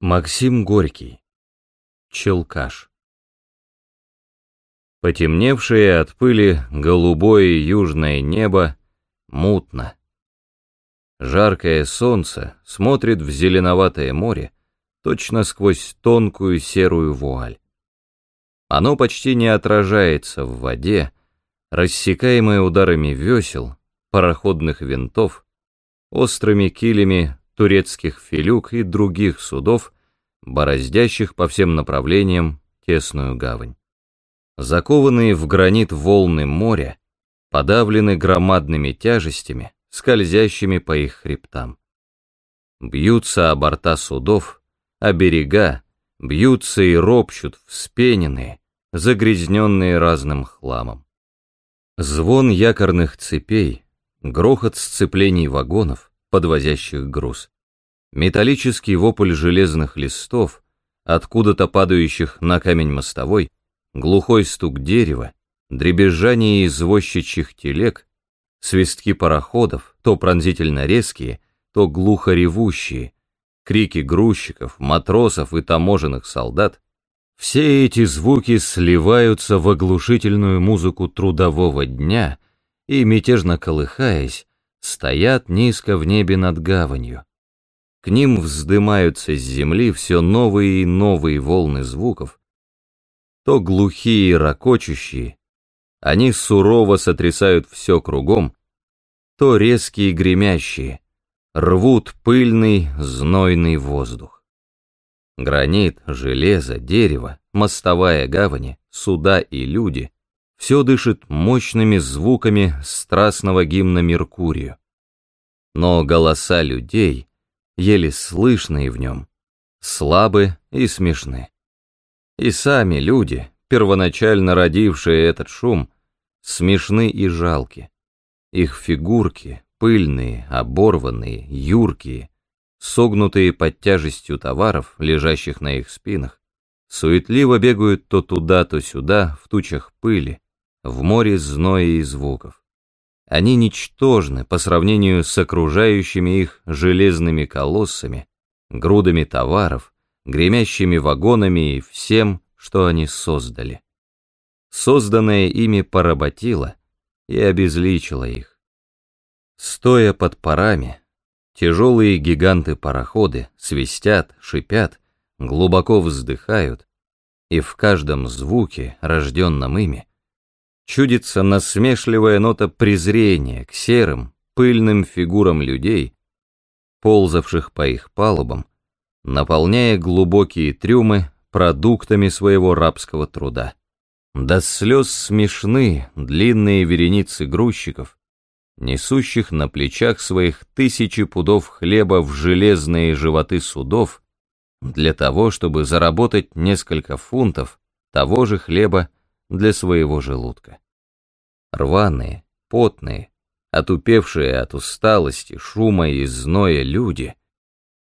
Максим Горький. Челкаш. Потемневшее от пыли голубое южное небо мутно. Жаркое солнце смотрит в зеленоватое море точно сквозь тонкую серую вуаль. Оно почти не отражается в воде, рассекаемое ударами весел, пароходных винтов, острыми килями турецких филюк и других судов, бороздящих по всем направлениям тесную гавань. Закованные в гранит волны моря подавлены громадными тяжестями, скользящими по их хребтам. Бьются о борта судов, о берега, бьются и ропщут вспененные, загрязненные разным хламом. Звон якорных цепей, грохот сцеплений вагонов, подвозящих груз. Металлический вопль железных листов, откуда-то падающих на камень мостовой, глухой стук дерева, дребезжание извозчичьих телег, свистки пароходов, то пронзительно резкие, то глухо ревущие, крики грузчиков, матросов и таможенных солдат, все эти звуки сливаются в оглушительную музыку трудового дня и, мятежно колыхаясь, стоят низко в небе над гаванью. К ним вздымаются с земли все новые и новые волны звуков, то глухие и ракочущие, они сурово сотрясают все кругом, то резкие и гремящие, рвут пыльный, знойный воздух. Гранит, железо, дерево, мостовая гавани, суда и люди все дышит мощными звуками страстного гимна Меркурию. Но голоса людей, еле слышные в нем, слабы и смешны. И сами люди, первоначально родившие этот шум, смешны и жалки. Их фигурки, пыльные, оборванные, юркие, согнутые под тяжестью товаров, лежащих на их спинах, суетливо бегают то туда, то сюда, в тучах пыли, в море зноя и звуков. Они ничтожны по сравнению с окружающими их железными колоссами, грудами товаров, гремящими вагонами и всем, что они создали. Созданное ими поработило и обезличило их. Стоя под парами, тяжелые гиганты-пароходы свистят, шипят, глубоко вздыхают, и в каждом звуке, рожденном ими, чудится насмешливая нота презрения к серым, пыльным фигурам людей, ползавших по их палубам, наполняя глубокие трюмы продуктами своего рабского труда. До слез смешны длинные вереницы грузчиков, несущих на плечах своих тысячи пудов хлеба в железные животы судов, для того, чтобы заработать несколько фунтов того же хлеба для своего желудка. Рваные, потные, отупевшие от усталости, шума и зноя люди,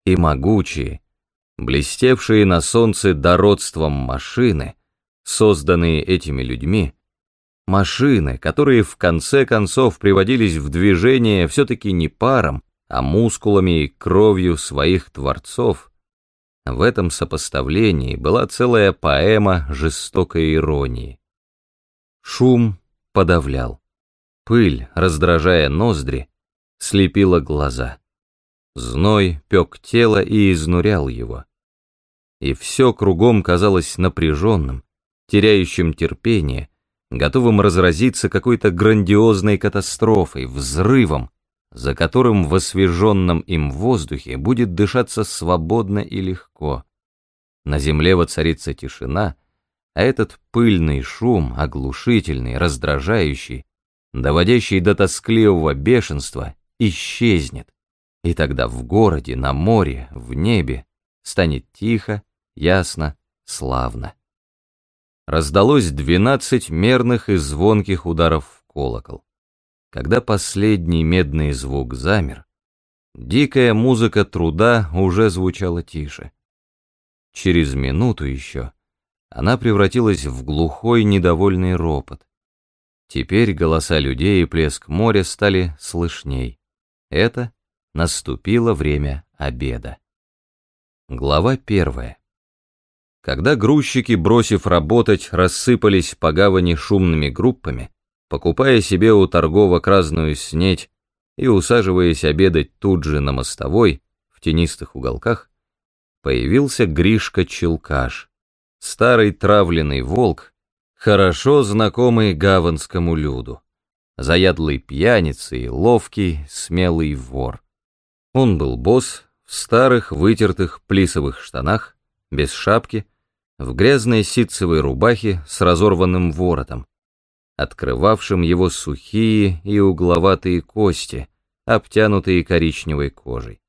и могучие, блестевшие на солнце дородством машины, созданные этими людьми, машины, которые в конце концов приводились в движение все-таки не паром, а мускулами и кровью своих творцов, в этом сопоставлении была целая поэма жестокой иронии. Шум подавлял. Пыль, раздражая ноздри, слепила глаза. Зной пек тело и изнурял его. И все кругом казалось напряженным, теряющим терпение, готовым разразиться какой-то грандиозной катастрофой, взрывом, за которым в освеженном им воздухе будет дышаться свободно и легко. На земле воцарится тишина, а этот пыльный шум, оглушительный, раздражающий, доводящий до тоскливого бешенства, исчезнет, и тогда в городе, на море, в небе станет тихо, ясно, славно. Раздалось двенадцать мерных и звонких ударов в колокол. Когда последний медный звук замер, дикая музыка труда уже звучала тише. Через минуту еще она превратилась в глухой недовольный ропот. Теперь голоса людей и плеск моря стали слышней. Это наступило время обеда. Глава первая. Когда грузчики, бросив работать, рассыпались по гавани шумными группами, покупая себе у торговок разную снеть и усаживаясь обедать тут же на мостовой, в тенистых уголках, появился Гришка-челкаш, старый травленный волк, хорошо знакомый гаванскому люду, заядлый пьяница и ловкий, смелый вор. Он был босс, в старых вытертых плисовых штанах, без шапки, в грязной ситцевой рубахе с разорванным воротом, открывавшим его сухие и угловатые кости, обтянутые коричневой кожей.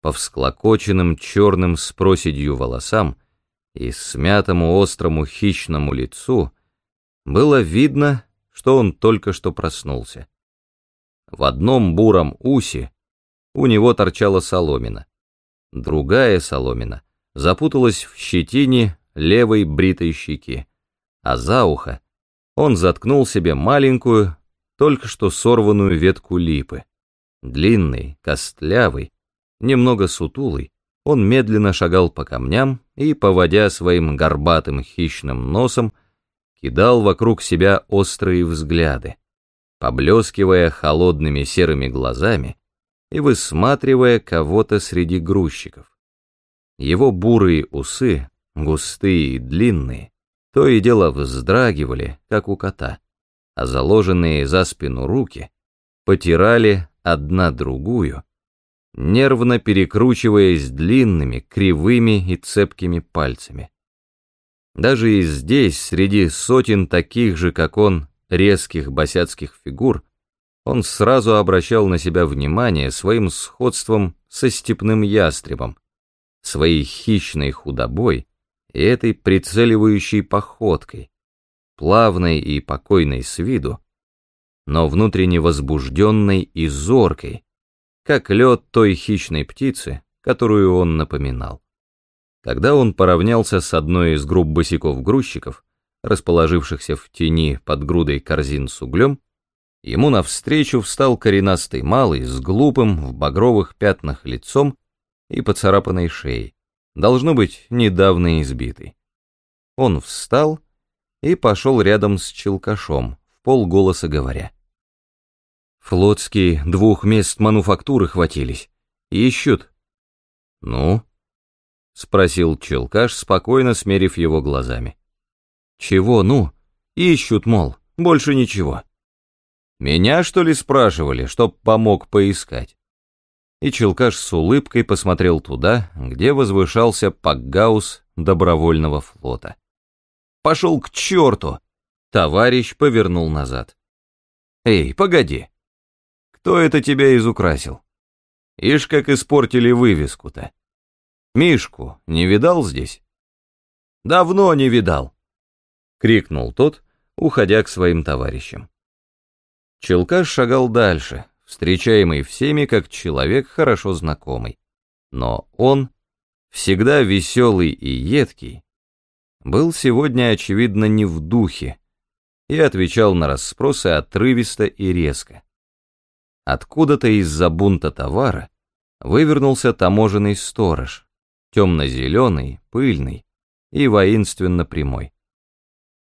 По всклокоченным черным с проседью волосам и смятому острому хищному лицу было видно, что он только что проснулся. В одном буром усе у него торчала соломина. Другая соломина запуталась в щетине левой бритой щеки, а за ухо он заткнул себе маленькую, только что сорванную ветку липы. Длинный, костлявый, немного сутулый, он медленно шагал по камням и, поводя своим горбатым хищным носом, кидал вокруг себя острые взгляды, поблескивая холодными серыми глазами и высматривая кого-то среди грузчиков. Его бурые усы, густые и длинные, то и дело вздрагивали, как у кота, а заложенные за спину руки потирали одна другую, нервно перекручиваясь длинными, кривыми и цепкими пальцами. Даже и здесь, среди сотен таких же, как он, резких босяцких фигур, он сразу обращал на себя внимание своим сходством со степным ястребом, своей хищной худобой и этой прицеливающей походкой, плавной и покойной с виду, но внутренне возбужденной и зоркой, как лед той хищной птицы, которую он напоминал. Когда он поравнялся с одной из групп босиков-грузчиков, расположившихся в тени под грудой корзин с углем, Ему навстречу встал коренастый малый с глупым в багровых пятнах лицом и поцарапанной шеей, должно быть, недавно избитый. Он встал и пошел рядом с челкашом, в полголоса говоря. Флотские двух мест мануфактуры хватились. Ищут. Ну? Спросил челкаш, спокойно смерив его глазами. Чего ну? Ищут, мол, больше ничего. Меня, что ли, спрашивали, чтоб помог поискать? И Челкаш с улыбкой посмотрел туда, где возвышался пакгаус добровольного флота. «Пошел к черту!» Товарищ повернул назад. «Эй, погоди! Кто это тебя изукрасил? Ишь, как испортили вывеску-то! Мишку не видал здесь?» «Давно не видал!» — крикнул тот, уходя к своим товарищам. Челкаш шагал дальше, встречаемый всеми как человек хорошо знакомый. Но он, всегда веселый и едкий, был сегодня, очевидно, не в духе и отвечал на расспросы отрывисто и резко. Откуда-то из-за бунта товара вывернулся таможенный сторож, темно-зеленый, пыльный и воинственно прямой.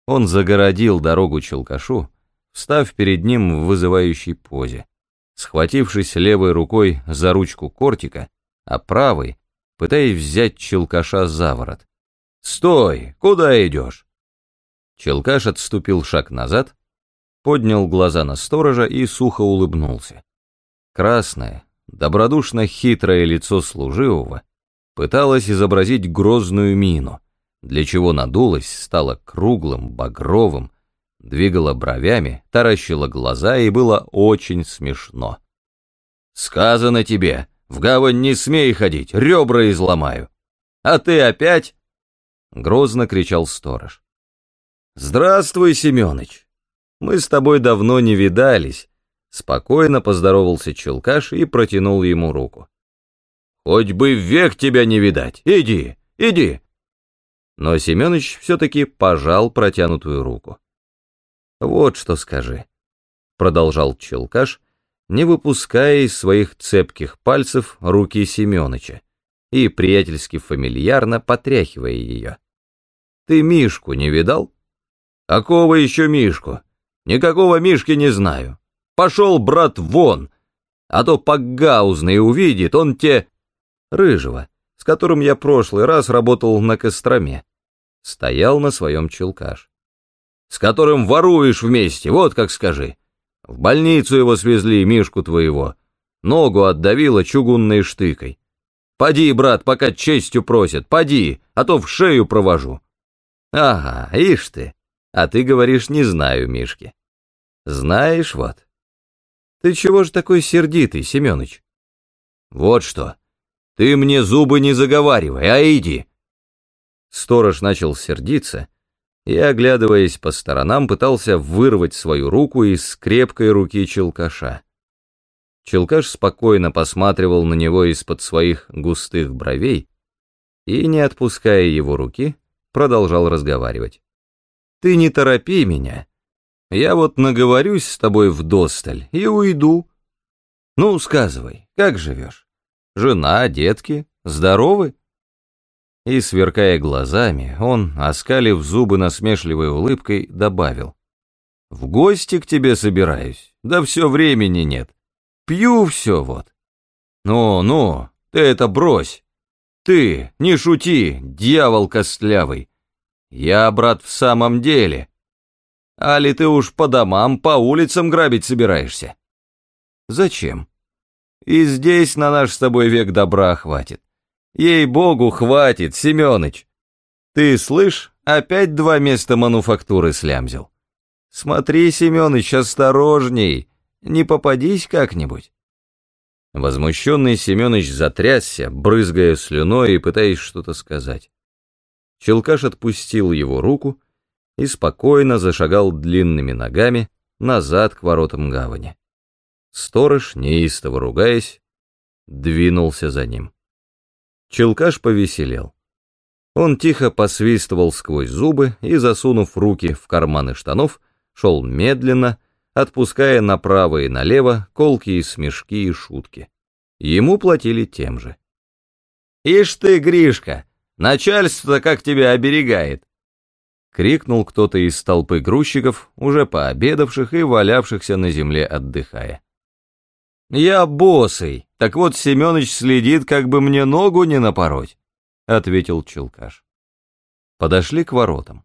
Он загородил дорогу Челкашу, встав перед ним в вызывающей позе, схватившись левой рукой за ручку кортика, а правой, пытаясь взять челкаша за ворот. «Стой! Куда идешь?» Челкаш отступил шаг назад, поднял глаза на сторожа и сухо улыбнулся. Красное, добродушно хитрое лицо служивого пыталось изобразить грозную мину, для чего надулось, стало круглым, багровым, двигала бровями, таращила глаза и было очень смешно. «Сказано тебе, в гавань не смей ходить, ребра изломаю. А ты опять?» Грозно кричал сторож. «Здравствуй, Семёныч. Мы с тобой давно не видались». Спокойно поздоровался Челкаш и протянул ему руку. «Хоть бы век тебя не видать! Иди, иди!» Но Семёныч все-таки пожал протянутую руку. «Вот что скажи», — продолжал Челкаш, не выпуская из своих цепких пальцев руки Семёныча, и приятельски фамильярно потряхивая ее. «Ты Мишку не видал?» «Какого еще Мишку? Никакого Мишки не знаю. Пошел, брат, вон, а то погаузный увидит, он те...» «Рыжего, с которым я прошлый раз работал на Костроме». Стоял на своем челкаш. «С которым воруешь вместе, вот как скажи. В больницу его свезли, Мишку твоего. Ногу отдавило чугунной штыкой. Поди, брат, пока честью просят, поди, а то в шею провожу. Ага, ишь ты. А ты говоришь, не знаю Мишки. Знаешь вот. Ты чего ж такой сердитый, Семёныч? Вот что. Ты мне зубы не заговаривай, а иди. Сторож начал сердиться и, оглядываясь по сторонам, пытался вырвать свою руку из крепкой руки челкаша. Челкаш спокойно посматривал на него из-под своих густых бровей и, не отпуская его руки, продолжал разговаривать. «Ты не торопи меня. Я вот наговорюсь с тобой в досталь и уйду. Ну, сказывай, как живешь? Жена, детки, здоровы?» И, сверкая глазами, он, оскалив зубы насмешливой улыбкой, добавил. «В гости к тебе собираюсь, да все времени нет. Пью все вот. Ну, ну, ты это брось. Ты, не шути, дьявол костлявый. Я, брат, в самом деле. Али ты уж по домам, по улицам грабить собираешься? Зачем? И здесь на наш с тобой век добра хватит. Ей-богу, хватит, Семёныч. Ты, слышь, опять два места мануфактуры слямзил. Смотри, Семёныч, осторожней, не попадись как-нибудь. Возмущенный Семенович затрясся, брызгая слюной и пытаясь что-то сказать. Челкаш отпустил его руку и спокойно зашагал длинными ногами назад к воротам гавани. Сторож, неистово ругаясь, двинулся за ним. Челкаш повеселел. Он тихо посвистывал сквозь зубы и, засунув руки в карманы штанов, шел медленно, отпуская направо и налево колкие смешки и шутки. Ему платили тем же. «Ишь ты, Гришка, начальство как тебя оберегает!» Крикнул кто-то из толпы грузчиков, уже пообедавших и валявшихся на земле отдыхая. «Я босый, так вот Семёныч следит, как бы мне ногу не напороть», — ответил Челкаш. Подошли к воротам.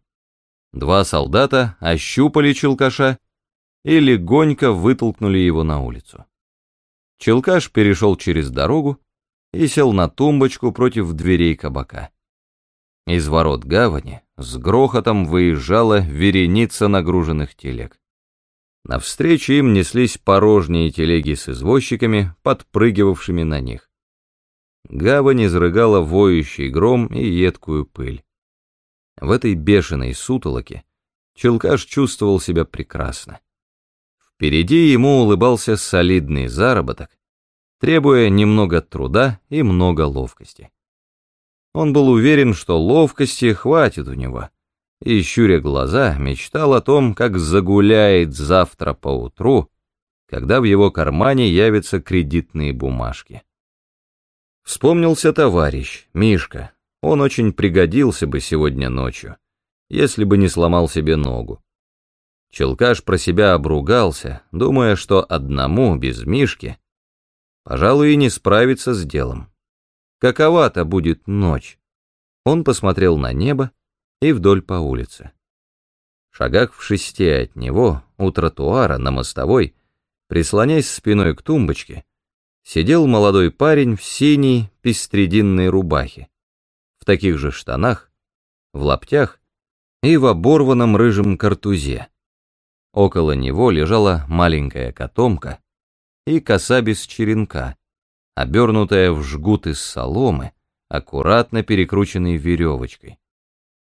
Два солдата ощупали Челкаша и легонько вытолкнули его на улицу. Челкаш перешел через дорогу и сел на тумбочку против дверей кабака. Из ворот гавани с грохотом выезжала вереница нагруженных телег. Навстречу им неслись порожние телеги с извозчиками, подпрыгивавшими на них. Гавань изрыгала воющий гром и едкую пыль. В этой бешеной сутолоке Челкаш чувствовал себя прекрасно. Впереди ему улыбался солидный заработок, требуя немного труда и много ловкости. Он был уверен, что ловкости хватит у него, и, щуря глаза, мечтал о том, как загуляет завтра поутру, когда в его кармане явятся кредитные бумажки. Вспомнился товарищ, Мишка, он очень пригодился бы сегодня ночью, если бы не сломал себе ногу. Челкаш про себя обругался, думая, что одному, без Мишки, пожалуй, и не справиться с делом. Какова-то будет ночь. Он посмотрел на небо и вдоль по улице. В шагах в шести от него, у тротуара, на мостовой, прислонясь спиной к тумбочке, сидел молодой парень в синей пестрединной рубахе, в таких же штанах, в лаптях и в оборванном рыжем картузе. Около него лежала маленькая котомка и коса без черенка, обернутая в жгут из соломы, аккуратно перекрученной веревочкой.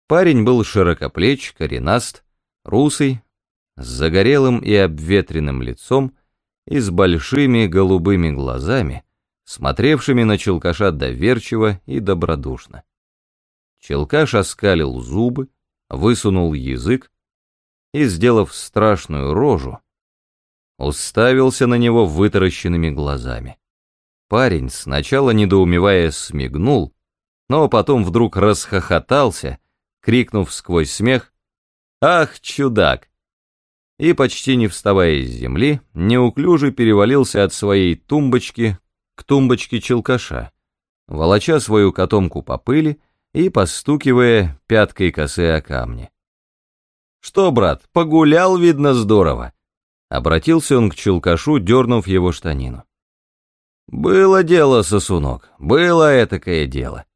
Парень был широкоплеч, коренаст, русый, с загорелым и обветренным лицом и с большими голубыми глазами, смотревшими на Челкаша доверчиво и добродушно. Челкаш оскалил зубы, высунул язык, и, сделав страшную рожу, уставился на него вытаращенными глазами. Парень, сначала недоумевая, смигнул, но потом вдруг расхохотался, крикнув сквозь смех «Ах, чудак!» и, почти не вставая с земли, неуклюже перевалился от своей тумбочки к тумбочке челкаша, волоча свою котомку по пыли и постукивая пяткой косы о камни. «Что, брат, погулял, видно, здорово!» Обратился он к челкашу, дернув его штанину. «Было дело, сосунок, было этакое дело!»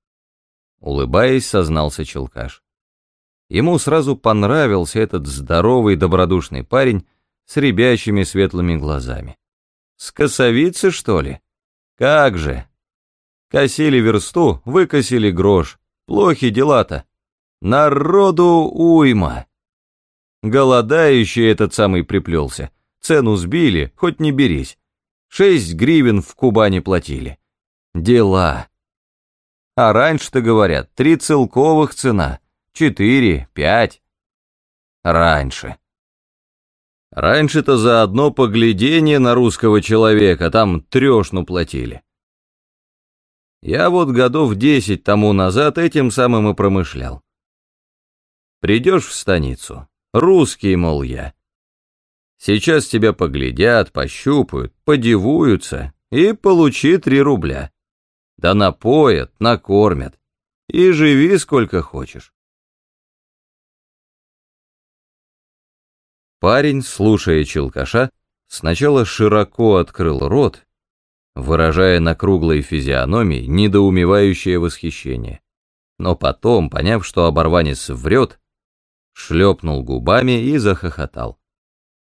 Улыбаясь, сознался челкаш. Ему сразу понравился этот здоровый добродушный парень с ребячими светлыми глазами. «С косовицы, что ли? Как же!» Косили версту, выкосили грош. Плохи дела-то. Народу уйма. Голодающий этот самый приплелся. Цену сбили, хоть не берись. Шесть гривен в Кубани платили. Дела. А раньше-то, говорят, три целковых цена. Четыре, пять. Раньше. Раньше-то за одно поглядение на русского человека там трешну платили. Я вот годов десять тому назад этим самым и промышлял. Придешь в станицу, русский, мол, я. Сейчас тебя поглядят, пощупают, подивуются и получи три рубля. Да напоят, накормят. И живи сколько хочешь. Парень, слушая челкаша, сначала широко открыл рот выражая на круглой физиономии недоумевающее восхищение. Но потом, поняв, что оборванец врет, шлепнул губами и захохотал.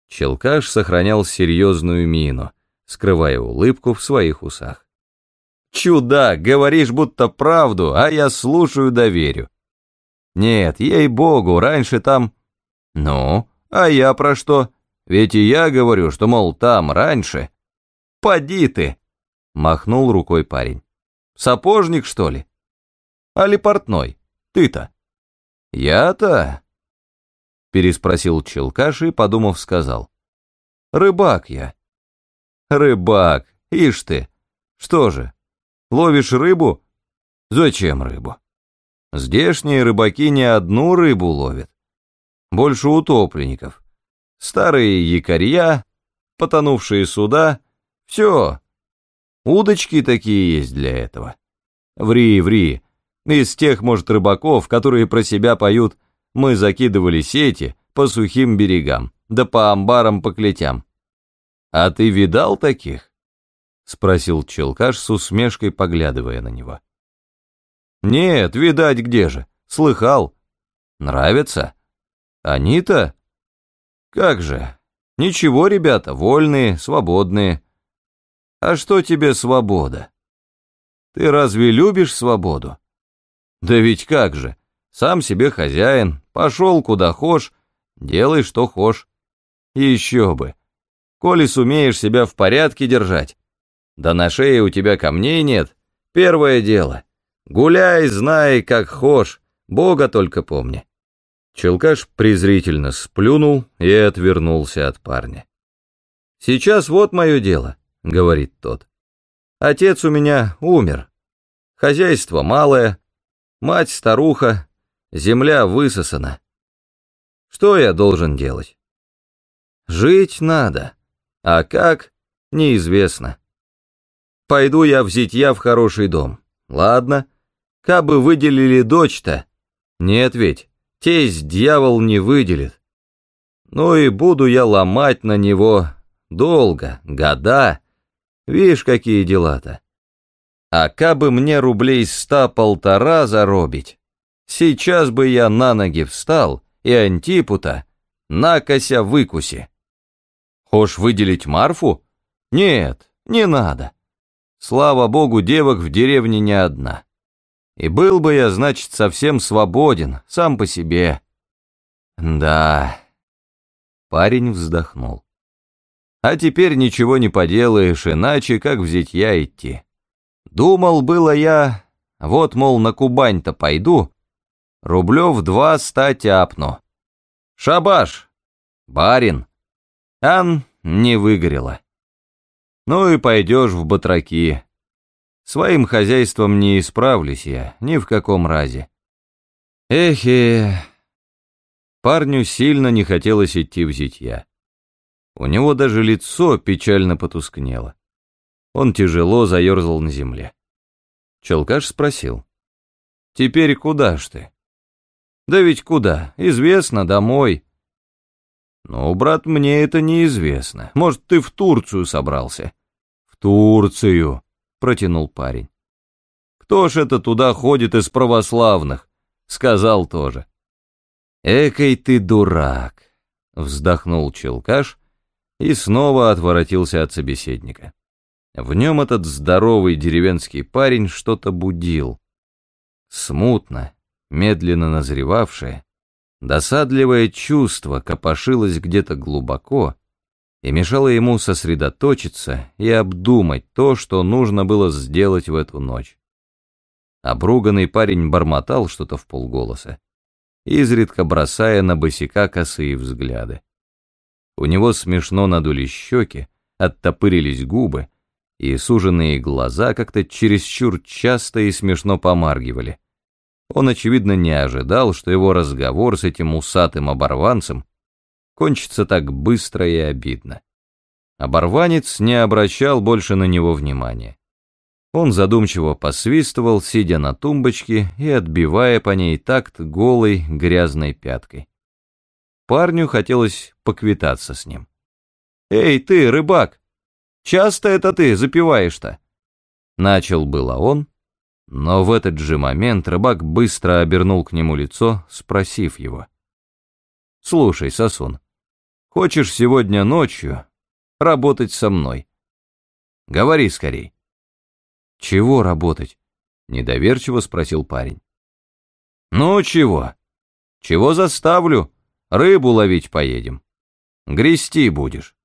Челкаш сохранял серьезную мину, скрывая улыбку в своих усах. «Чудак, говоришь будто правду, а я слушаю да верю. Нет, ей-богу, раньше там... Ну, а я про что? Ведь и я говорю, что, мол, там раньше. Поди ты!» Махнул рукой парень. Сапожник, что ли? Али портной? Ты-то? Я-то? Переспросил Челкаш и, подумав, сказал. Рыбак я. Рыбак, ишь ты. Что же, ловишь рыбу? Зачем рыбу? Здешние рыбаки не одну рыбу ловят. Больше утопленников. Старые якорья, потонувшие суда. Все, Удочки такие есть для этого. Ври, ври. Из тех, может, рыбаков, которые про себя поют «Мы закидывали сети по сухим берегам, да по амбарам по клетям». А ты видал таких? Спросил Челкаш с усмешкой, поглядывая на него. Нет, видать где же, слыхал. Нравится? Они-то? Как же, ничего, ребята, вольные, свободные. А что тебе свобода? Ты разве любишь свободу? Да ведь как же, сам себе хозяин, пошел куда хошь, делай что хошь. Еще бы, коли сумеешь себя в порядке держать, да на шее у тебя камней нет, первое дело. Гуляй, знай, как хошь, Бога только помни. Челкаш презрительно сплюнул и отвернулся от парня. Сейчас вот мое дело. — говорит тот. «Отец у меня умер. Хозяйство малое, мать старуха, земля высосана. Что я должен делать? Жить надо, а как — неизвестно. Пойду я в зятья в хороший дом. Ладно, кабы выделили дочь-то. Нет ведь, тесть дьявол не выделит. Ну и буду я ломать на него долго, года, Вишь, какие дела-то. А кабы мне рублей ста-полтора заробить, сейчас бы я на ноги встал и Антипута накося выкуси. Хошь выделить Марфу? Нет, не надо. Слава богу, девок в деревне не одна. И был бы я, значит, совсем свободен, сам по себе. Да. Парень вздохнул. А теперь ничего не поделаешь, иначе как в зятья идти. Думал было я, вот, мол, на Кубань-то пойду, рублев два ста тяпну. Шабаш, барин. Ан не выгорела. Ну и пойдешь в батраки. Своим хозяйством не исправлюсь я, ни в каком разе. Эхе, парню сильно не хотелось идти в зитья. У него даже лицо печально потускнело. Он тяжело заерзал на земле. Челкаш спросил. «Теперь куда ж ты?» «Да ведь куда? Известно, домой». «Ну, брат, мне это неизвестно. Может, ты в Турцию собрался?» «В Турцию», — протянул парень. «Кто ж это туда ходит из православных?» — сказал тоже. «Экой ты дурак», — вздохнул Челкаш и снова отворотился от собеседника. В нем этот здоровый деревенский парень что-то будил. Смутно, медленно назревавшее, досадливое чувство копошилось где-то глубоко и мешало ему сосредоточиться и обдумать то, что нужно было сделать в эту ночь. Обруганный парень бормотал что-то в полголоса, изредка бросая на босика косые взгляды. У него смешно надули щеки, оттопырились губы, и суженные глаза как-то чересчур часто и смешно помаргивали. Он, очевидно, не ожидал, что его разговор с этим усатым оборванцем кончится так быстро и обидно. Оборванец не обращал больше на него внимания. Он задумчиво посвистывал, сидя на тумбочке и отбивая по ней такт голой грязной пяткой. Парню хотелось поквитаться с ним. «Эй, ты, рыбак!» Часто это ты запиваешь-то?» Начал было он, но в этот же момент рыбак быстро обернул к нему лицо, спросив его. «Слушай, Сосун, хочешь сегодня ночью работать со мной? Говори скорей». «Чего работать?» — недоверчиво спросил парень. «Ну чего? Чего заставлю? Рыбу ловить поедем. Грести будешь».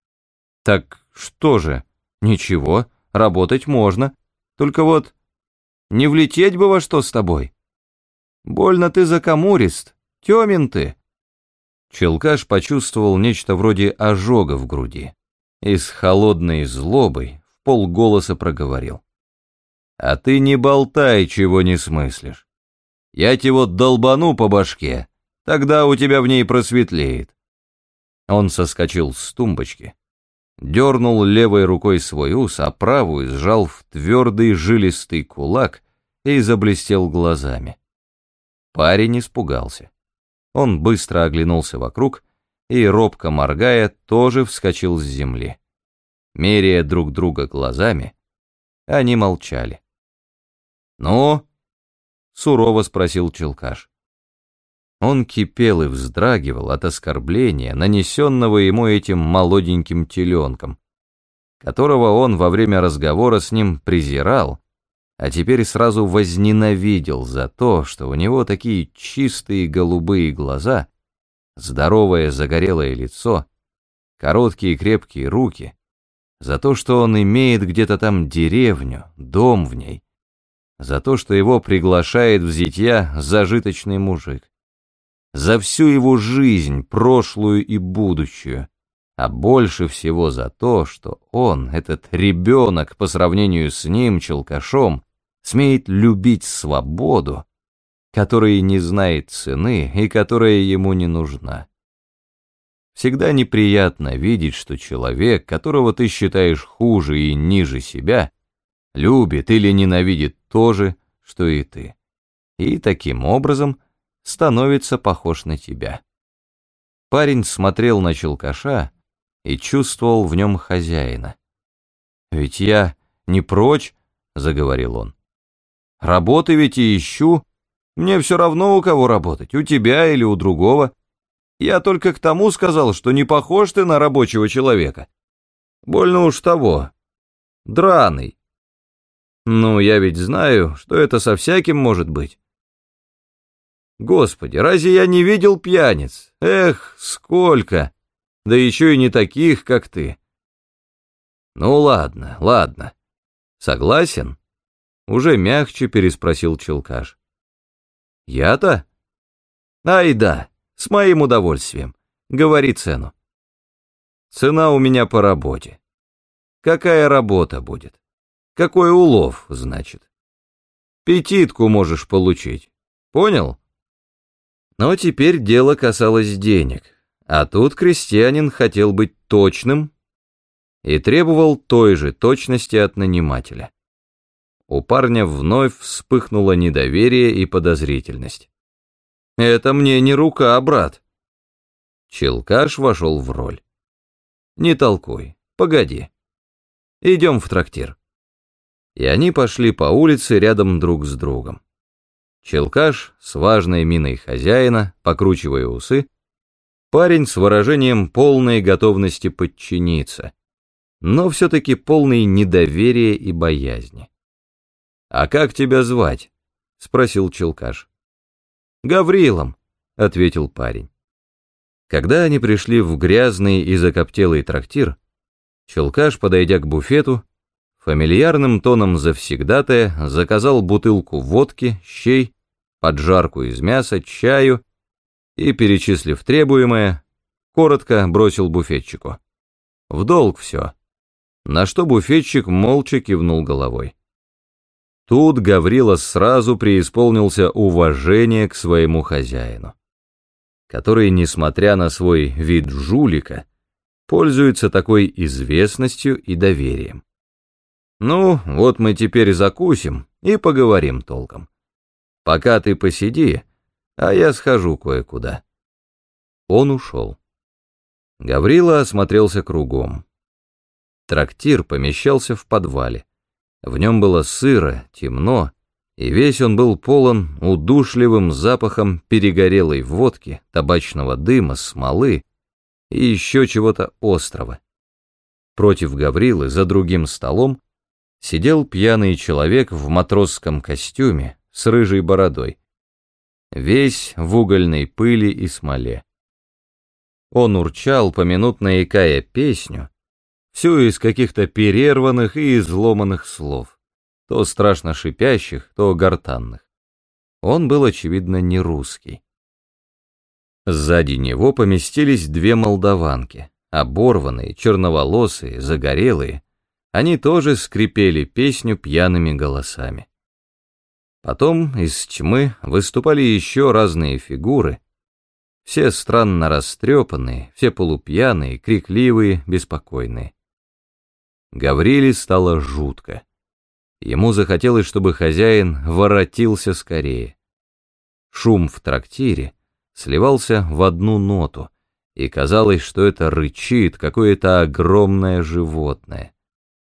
«Так что же?» Ничего, работать можно. Только вот не влететь бы во что с тобой. Больно ты закамурист, темен ты. Челкаш почувствовал нечто вроде ожога в груди и с холодной злобой в полголоса проговорил. «А ты не болтай, чего не смыслишь. Я вот долбану по башке, тогда у тебя в ней просветлеет». Он соскочил с тумбочки, дернул левой рукой свой ус, а правую сжал в твердый жилистый кулак и заблестел глазами. Парень испугался. Он быстро оглянулся вокруг и, робко моргая, тоже вскочил с земли. Меряя друг друга глазами, они молчали. «Ну?» — сурово спросил Челкаш. Он кипел и вздрагивал от оскорбления, нанесенного ему этим молоденьким теленком, которого он во время разговора с ним презирал, а теперь сразу возненавидел за то, что у него такие чистые голубые глаза, здоровое загорелое лицо, короткие крепкие руки, за то, что он имеет где-то там деревню, дом в ней, за то, что его приглашает в зятья зажиточный мужик за всю его жизнь, прошлую и будущую, а больше всего за то, что он, этот ребенок по сравнению с ним, челкашом, смеет любить свободу, которая не знает цены и которая ему не нужна. Всегда неприятно видеть, что человек, которого ты считаешь хуже и ниже себя, любит или ненавидит то же, что и ты. И таким образом – становится похож на тебя. Парень смотрел на челкаша и чувствовал в нем хозяина. «Ведь я не прочь», — заговорил он. «Работы ведь и ищу. Мне все равно, у кого работать, у тебя или у другого. Я только к тому сказал, что не похож ты на рабочего человека. Больно уж того. Драный. Ну, я ведь знаю, что это со всяким может быть. Господи, разве я не видел пьяниц? Эх, сколько! Да еще и не таких, как ты. Ну ладно, ладно. Согласен? Уже мягче переспросил Челкаш. Я-то? Ай да, с моим удовольствием. Говори цену. Цена у меня по работе. Какая работа будет? Какой улов, значит? Петитку можешь получить. Понял? Но теперь дело касалось денег, а тут крестьянин хотел быть точным и требовал той же точности от нанимателя. У парня вновь вспыхнуло недоверие и подозрительность. «Это мне не рука, брат!» Челкаш вошел в роль. «Не толкуй, погоди. Идем в трактир». И они пошли по улице рядом друг с другом. Челкаш с важной миной хозяина, покручивая усы, парень с выражением полной готовности подчиниться, но все-таки полный недоверия и боязни. «А как тебя звать?» — спросил Челкаш. «Гаврилом», — ответил парень. Когда они пришли в грязный и закоптелый трактир, Челкаш, подойдя к буфету, фамильярным тоном завсегдатая заказал бутылку водки, щей, поджарку из мяса, чаю и, перечислив требуемое, коротко бросил буфетчику. В долг все. На что буфетчик молча кивнул головой. Тут Гаврила сразу преисполнился уважения к своему хозяину, который, несмотря на свой вид жулика, пользуется такой известностью и доверием. Ну, вот мы теперь закусим и поговорим толком. Пока ты посиди, а я схожу кое-куда. Он ушел. Гаврила осмотрелся кругом. Трактир помещался в подвале. В нем было сыро, темно, и весь он был полон удушливым запахом перегорелой водки, табачного дыма, смолы и еще чего-то острого. Против Гаврилы за другим столом сидел пьяный человек в матросском костюме с рыжей бородой, весь в угольной пыли и смоле. Он урчал, поминутно икая песню, всю из каких-то перерванных и изломанных слов, то страшно шипящих, то гортанных. Он был, очевидно, не русский. Сзади него поместились две молдаванки, оборванные, черноволосые, загорелые. Они тоже скрипели песню пьяными голосами. Потом из тьмы выступали еще разные фигуры, все странно растрепанные, все полупьяные, крикливые, беспокойные. Гавриле стало жутко. Ему захотелось, чтобы хозяин воротился скорее. Шум в трактире сливался в одну ноту, и казалось, что это рычит какое-то огромное животное.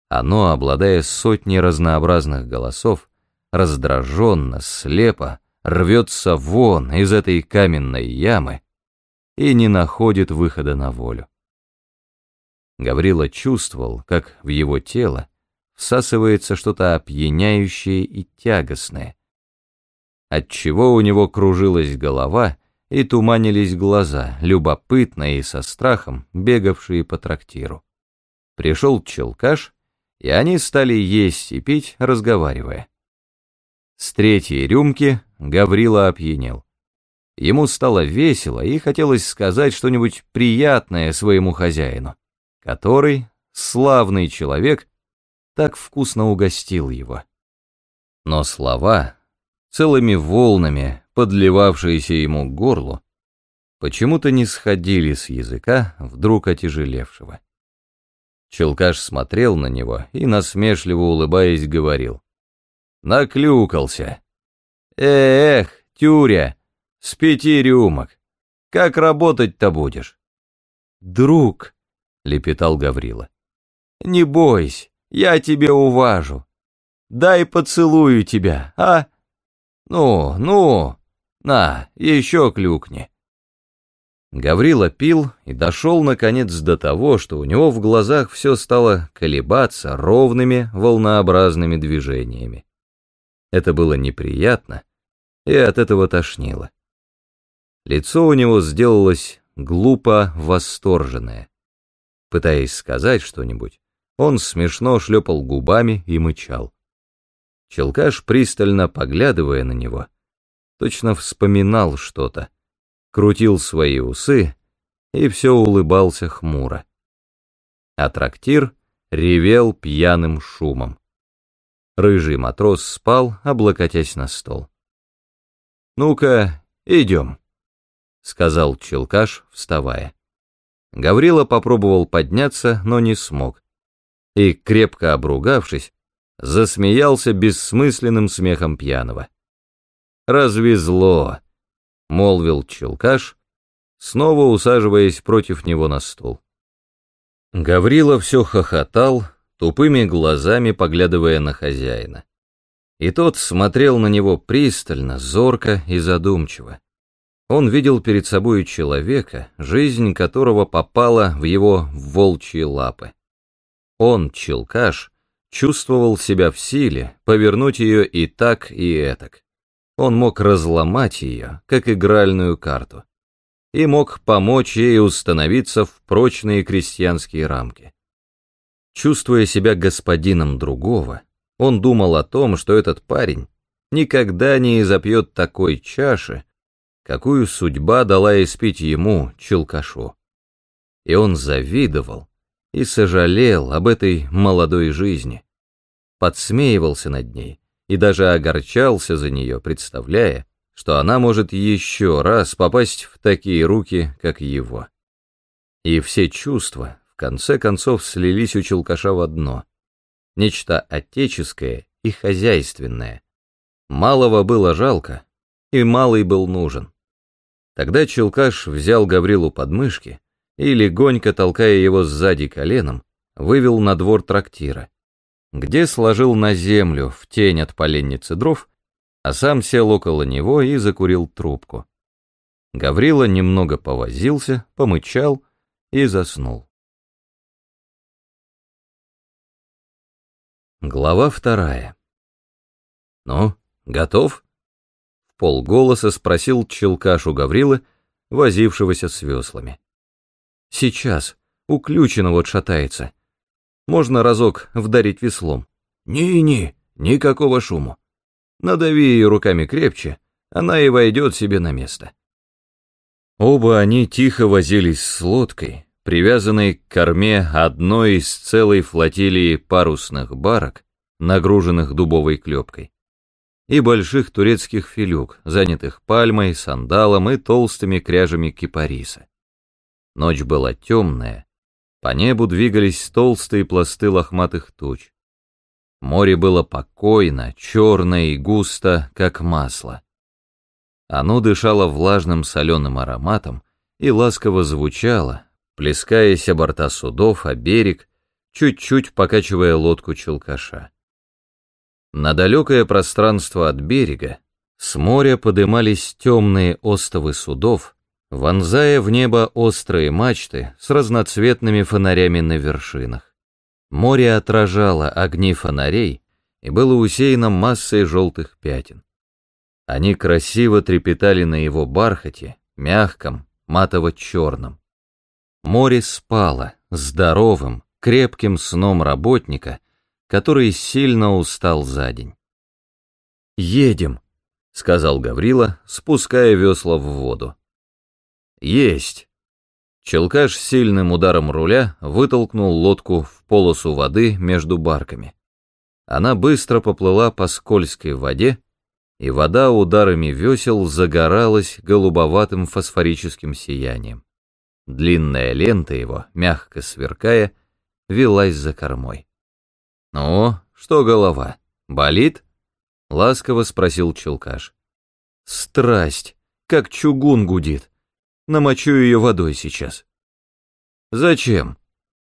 Оно, обладая сотней разнообразных голосов, раздраженно, слепо, рвется вон из этой каменной ямы и не находит выхода на волю. Гаврила чувствовал, как в его тело всасывается что-то опьяняющее и тягостное, отчего у него кружилась голова и туманились глаза, любопытно и со страхом бегавшие по трактиру. Пришел челкаш, и они стали есть и пить, разговаривая. С третьей рюмки Гаврила опьянел. Ему стало весело и хотелось сказать что-нибудь приятное своему хозяину который, славный человек, так вкусно угостил его. Но слова, целыми волнами подливавшиеся ему к горлу, почему-то не сходили с языка вдруг отяжелевшего. Челкаш смотрел на него и, насмешливо улыбаясь, говорил. «Наклюкался! Эх, тюря, с пяти рюмок! Как работать-то будешь?» «Друг!» — лепетал Гаврила. «Не бойся, я тебе уважу. Дай поцелую тебя, а? Ну, ну, на, еще клюкни». Гаврила пил и дошел, наконец, до того, что у него в глазах все стало колебаться ровными волнообразными движениями. Это было неприятно, и от этого тошнило. Лицо у него сделалось глупо восторженное. Пытаясь сказать что-нибудь, он смешно шлепал губами и мычал. Челкаш, пристально поглядывая на него, точно вспоминал что-то, крутил свои усы и все улыбался хмуро. А трактир ревел пьяным шумом. Рыжий матрос спал, облокотясь на стол. «Ну-ка, идем», — сказал Челкаш, вставая. Гаврила попробовал подняться, но не смог. И, крепко обругавшись, засмеялся бессмысленным смехом пьяного. «Развезло», — молвил Челкаш, снова усаживаясь против него на стул. Гаврила все хохотал, тупыми глазами поглядывая на хозяина. И тот смотрел на него пристально, зорко и задумчиво. Он видел перед собой человека, жизнь которого попала в его волчьи лапы. Он, Челкаш, чувствовал себя в силе повернуть ее и так, и этак. Он мог разломать ее, как игральную карту, и мог помочь ей установиться в прочные крестьянские рамки. Чувствуя себя господином другого, он думал о том, что этот парень никогда не изопьет такой чаши, какую судьба дала испить ему, челкашу. И он завидовал и сожалел об этой молодой жизни, подсмеивался над ней и даже огорчался за нее, представляя, что она может еще раз попасть в такие руки, как его. И все чувства, конце концов, слились у челкаша в одно — нечто отеческое и хозяйственное. Малого было жалко, и малый был нужен. Тогда Челкаш взял Гаврилу под мышки и, легонько толкая его сзади коленом, вывел на двор трактира, где сложил на землю в тень от поленницы дров, а сам сел около него и закурил трубку. Гаврила немного повозился, помычал и заснул. Глава вторая. «Ну, готов?» полголоса спросил челкаш у Гаврилы, возившегося с веслами. «Сейчас, уключено вот шатается. Можно разок вдарить веслом». «Не-не, никакого шуму. Надави ее руками крепче, она и войдет себе на место». Оба они тихо возились с лодкой, привязанной к корме одной из целой флотилии парусных барок, нагруженных дубовой клепкой и больших турецких филюк, занятых пальмой, сандалом и толстыми кряжами кипариса. Ночь была темная, по небу двигались толстые пласты лохматых туч. Море было покойно, черное и густо, как масло. Оно дышало влажным соленым ароматом и ласково звучало, плескаясь о борта судов, о берег, чуть-чуть покачивая лодку челкаша. На далекое пространство от берега с моря подымались темные остовы судов, вонзая в небо острые мачты с разноцветными фонарями на вершинах. Море отражало огни фонарей и было усеяно массой желтых пятен. Они красиво трепетали на его бархате, мягком, матово-черном. Море спало здоровым, крепким сном работника — который сильно устал за день. «Едем», — сказал Гаврила, спуская весла в воду. «Есть». Челкаш сильным ударом руля вытолкнул лодку в полосу воды между барками. Она быстро поплыла по скользкой воде, и вода ударами весел загоралась голубоватым фосфорическим сиянием. Длинная лента его, мягко сверкая, велась за кормой. «Ну, что голова, болит?» — ласково спросил Челкаш. «Страсть, как чугун гудит. Намочу ее водой сейчас». «Зачем?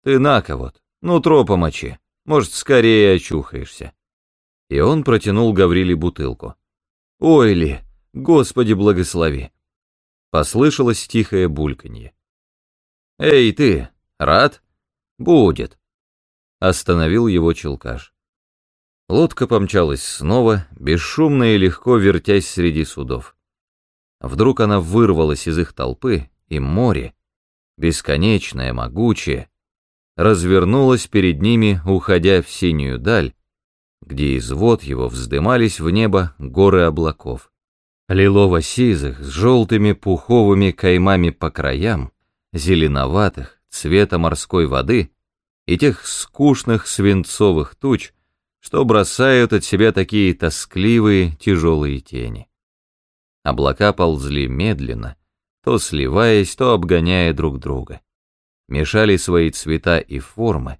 Ты на-ка вот, нутро помочи, может, скорее очухаешься». И он протянул Гавриле бутылку. «Ой ли, Господи благослови!» Послышалось тихое бульканье. «Эй, ты, рад? Будет!» Остановил его челкаш. Лодка помчалась снова, бесшумно и легко вертясь среди судов. Вдруг она вырвалась из их толпы, и море, бесконечное, могучее, развернулось перед ними, уходя в синюю даль, где из вод его вздымались в небо горы облаков. Лилово-сизых, с желтыми пуховыми каймами по краям, зеленоватых, цвета морской воды, и тех скучных свинцовых туч, что бросают от себя такие тоскливые, тяжелые тени. Облака ползли медленно, то сливаясь, то обгоняя друг друга. Мешали свои цвета и формы,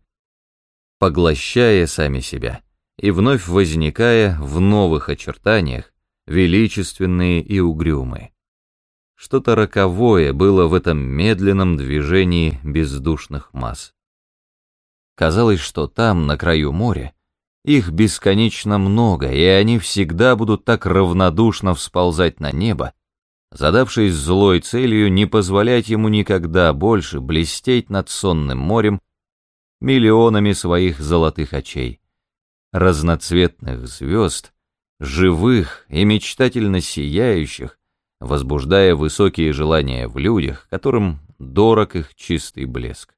поглощая сами себя и вновь возникая в новых очертаниях, величественные и угрюмые. Что-то роковое было в этом медленном движении бездушных масс. Казалось, что там, на краю моря, их бесконечно много, и они всегда будут так равнодушно всползать на небо, задавшись злой целью не позволять ему никогда больше блестеть над сонным морем миллионами своих золотых очей, разноцветных звезд, живых и мечтательно сияющих, возбуждая высокие желания в людях, которым дорог их чистый блеск.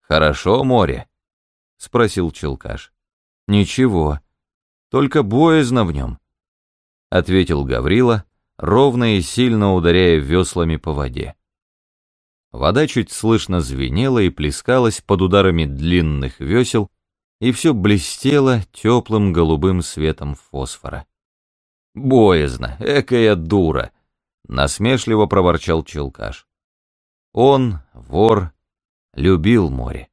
«Хорошо море?» — спросил Челкаш. «Ничего, только боязно в нем», — ответил Гаврила, ровно и сильно ударяя веслами по воде. Вода чуть слышно звенела и плескалась под ударами длинных весел, и все блестело теплым голубым светом фосфора. «Боязно, экая дура!» — насмешливо проворчал Челкаш. Он, вор, любил море.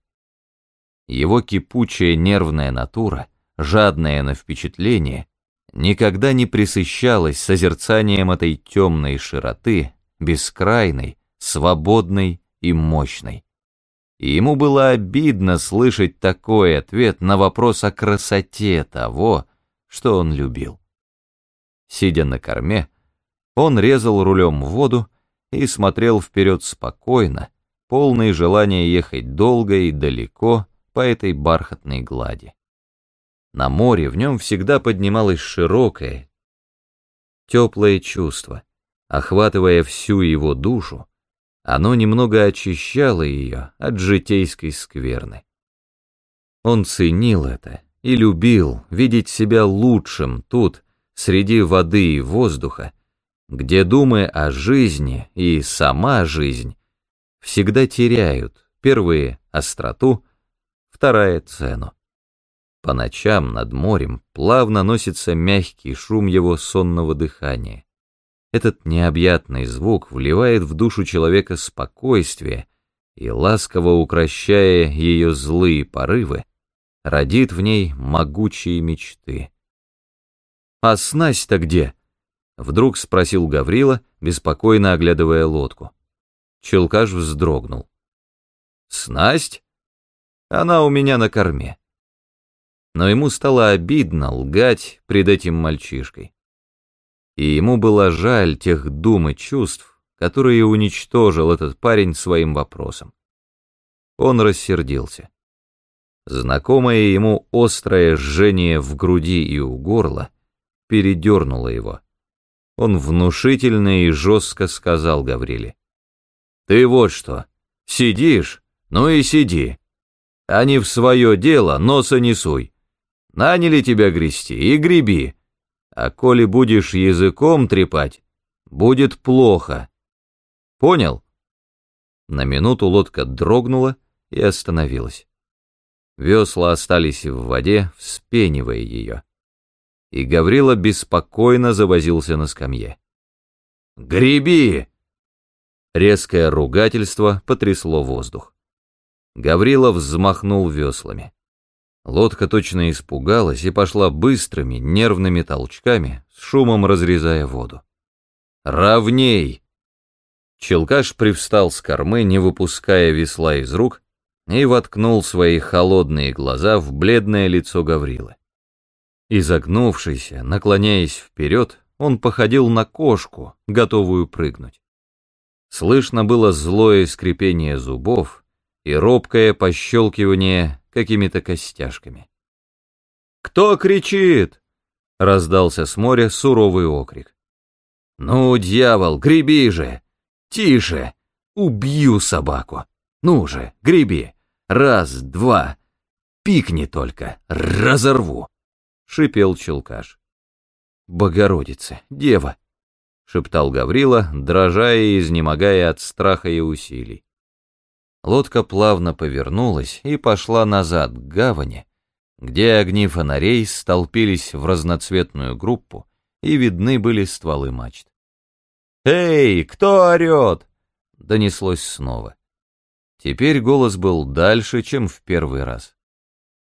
Его кипучая нервная натура, жадная на впечатление, никогда не присыщалась созерцанием этой темной широты, бескрайной, свободной и мощной. И ему было обидно слышать такой ответ на вопрос о красоте того, что он любил. Сидя на корме, он резал рулем воду и смотрел вперед спокойно, полный желания ехать долго и далеко по этой бархатной глади. На море в нем всегда поднималось широкое, теплое чувство, охватывая всю его душу, оно немного очищало ее от житейской скверны. Он ценил это и любил видеть себя лучшим тут, среди воды и воздуха, где думы о жизни и сама жизнь всегда теряют, первые — остроту, вторая — цену. По ночам над морем плавно носится мягкий шум его сонного дыхания. Этот необъятный звук вливает в душу человека спокойствие и, ласково укращая ее злые порывы, родит в ней могучие мечты. «А снасть-то где?» — вдруг спросил Гаврила, беспокойно оглядывая лодку. Челкаш вздрогнул. «Снасть? Она у меня на корме». Но ему стало обидно лгать пред этим мальчишкой. И ему было жаль тех дум и чувств, которые уничтожил этот парень своим вопросом. Он рассердился. Знакомое ему острое жжение в груди и у горла передернуло его. Он внушительно и жестко сказал Гавриле. «Ты вот что, сидишь, ну и сиди, а не в свое дело носа не суй. Наняли тебя грести и греби, а коли будешь языком трепать, будет плохо. Понял?» На минуту лодка дрогнула и остановилась. Весла остались в воде, вспенивая ее. И Гаврила беспокойно завозился на скамье. «Греби!» Резкое ругательство потрясло воздух. Гаврила взмахнул веслами. Лодка точно испугалась и пошла быстрыми, нервными толчками, с шумом разрезая воду. «Ровней!» Челкаш привстал с кормы, не выпуская весла из рук, и воткнул свои холодные глаза в бледное лицо Гаврилы. Изогнувшийся, наклоняясь вперед, он походил на кошку, готовую прыгнуть. Слышно было злое скрипение зубов и робкое пощелкивание какими-то костяшками. «Кто кричит?» — раздался с моря суровый окрик. «Ну, дьявол, греби же! Тише! Убью собаку! Ну же, греби! Раз, два! Пикни только! Разорву!» — шипел Челкаш. «Богородица, дева!» — шептал Гаврила, дрожа и изнемогая от страха и усилий. Лодка плавно повернулась и пошла назад к гавани, где огни фонарей столпились в разноцветную группу, и видны были стволы мачт. «Эй, кто орет?» — донеслось снова. Теперь голос был дальше, чем в первый раз.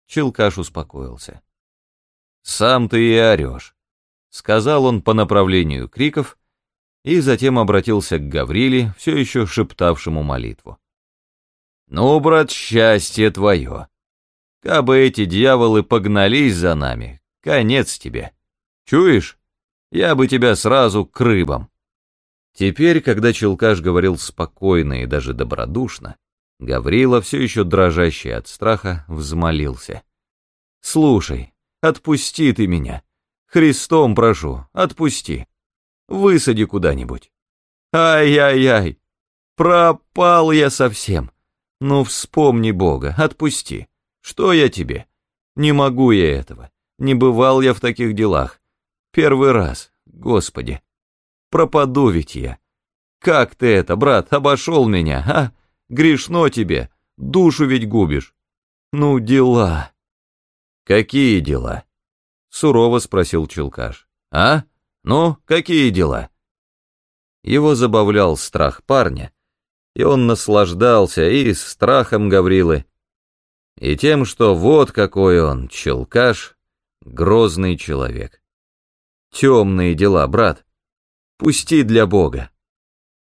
Челкаш успокоился. «Сам ты и орешь», — сказал он по направлению криков, и затем обратился к Гавриле, все еще шептавшему молитву. «Ну, брат, счастье твое! Кабы эти дьяволы погнались за нами, конец тебе! Чуешь? Я бы тебя сразу к рыбам!» Теперь, когда Челкаш говорил спокойно и даже добродушно, Гаврила, все еще дрожащий от страха, взмолился. «Слушай, отпусти ты меня! Христом прошу, отпусти! Высади куда-нибудь! Ай-яй-яй! Пропал я совсем! Ну, вспомни Бога, отпусти! Что я тебе? Не могу я этого! Не бывал я в таких делах! Первый раз, Господи! Пропаду ведь я! Как ты это, брат, обошел меня, а?» Грешно тебе, душу ведь губишь. Ну, дела. Какие дела? Сурово спросил Челкаш. А? Ну, какие дела? Его забавлял страх парня, и он наслаждался и страхом Гаврилы, и тем, что вот какой он, Челкаш, грозный человек. Темные дела, брат. Пусти для Бога.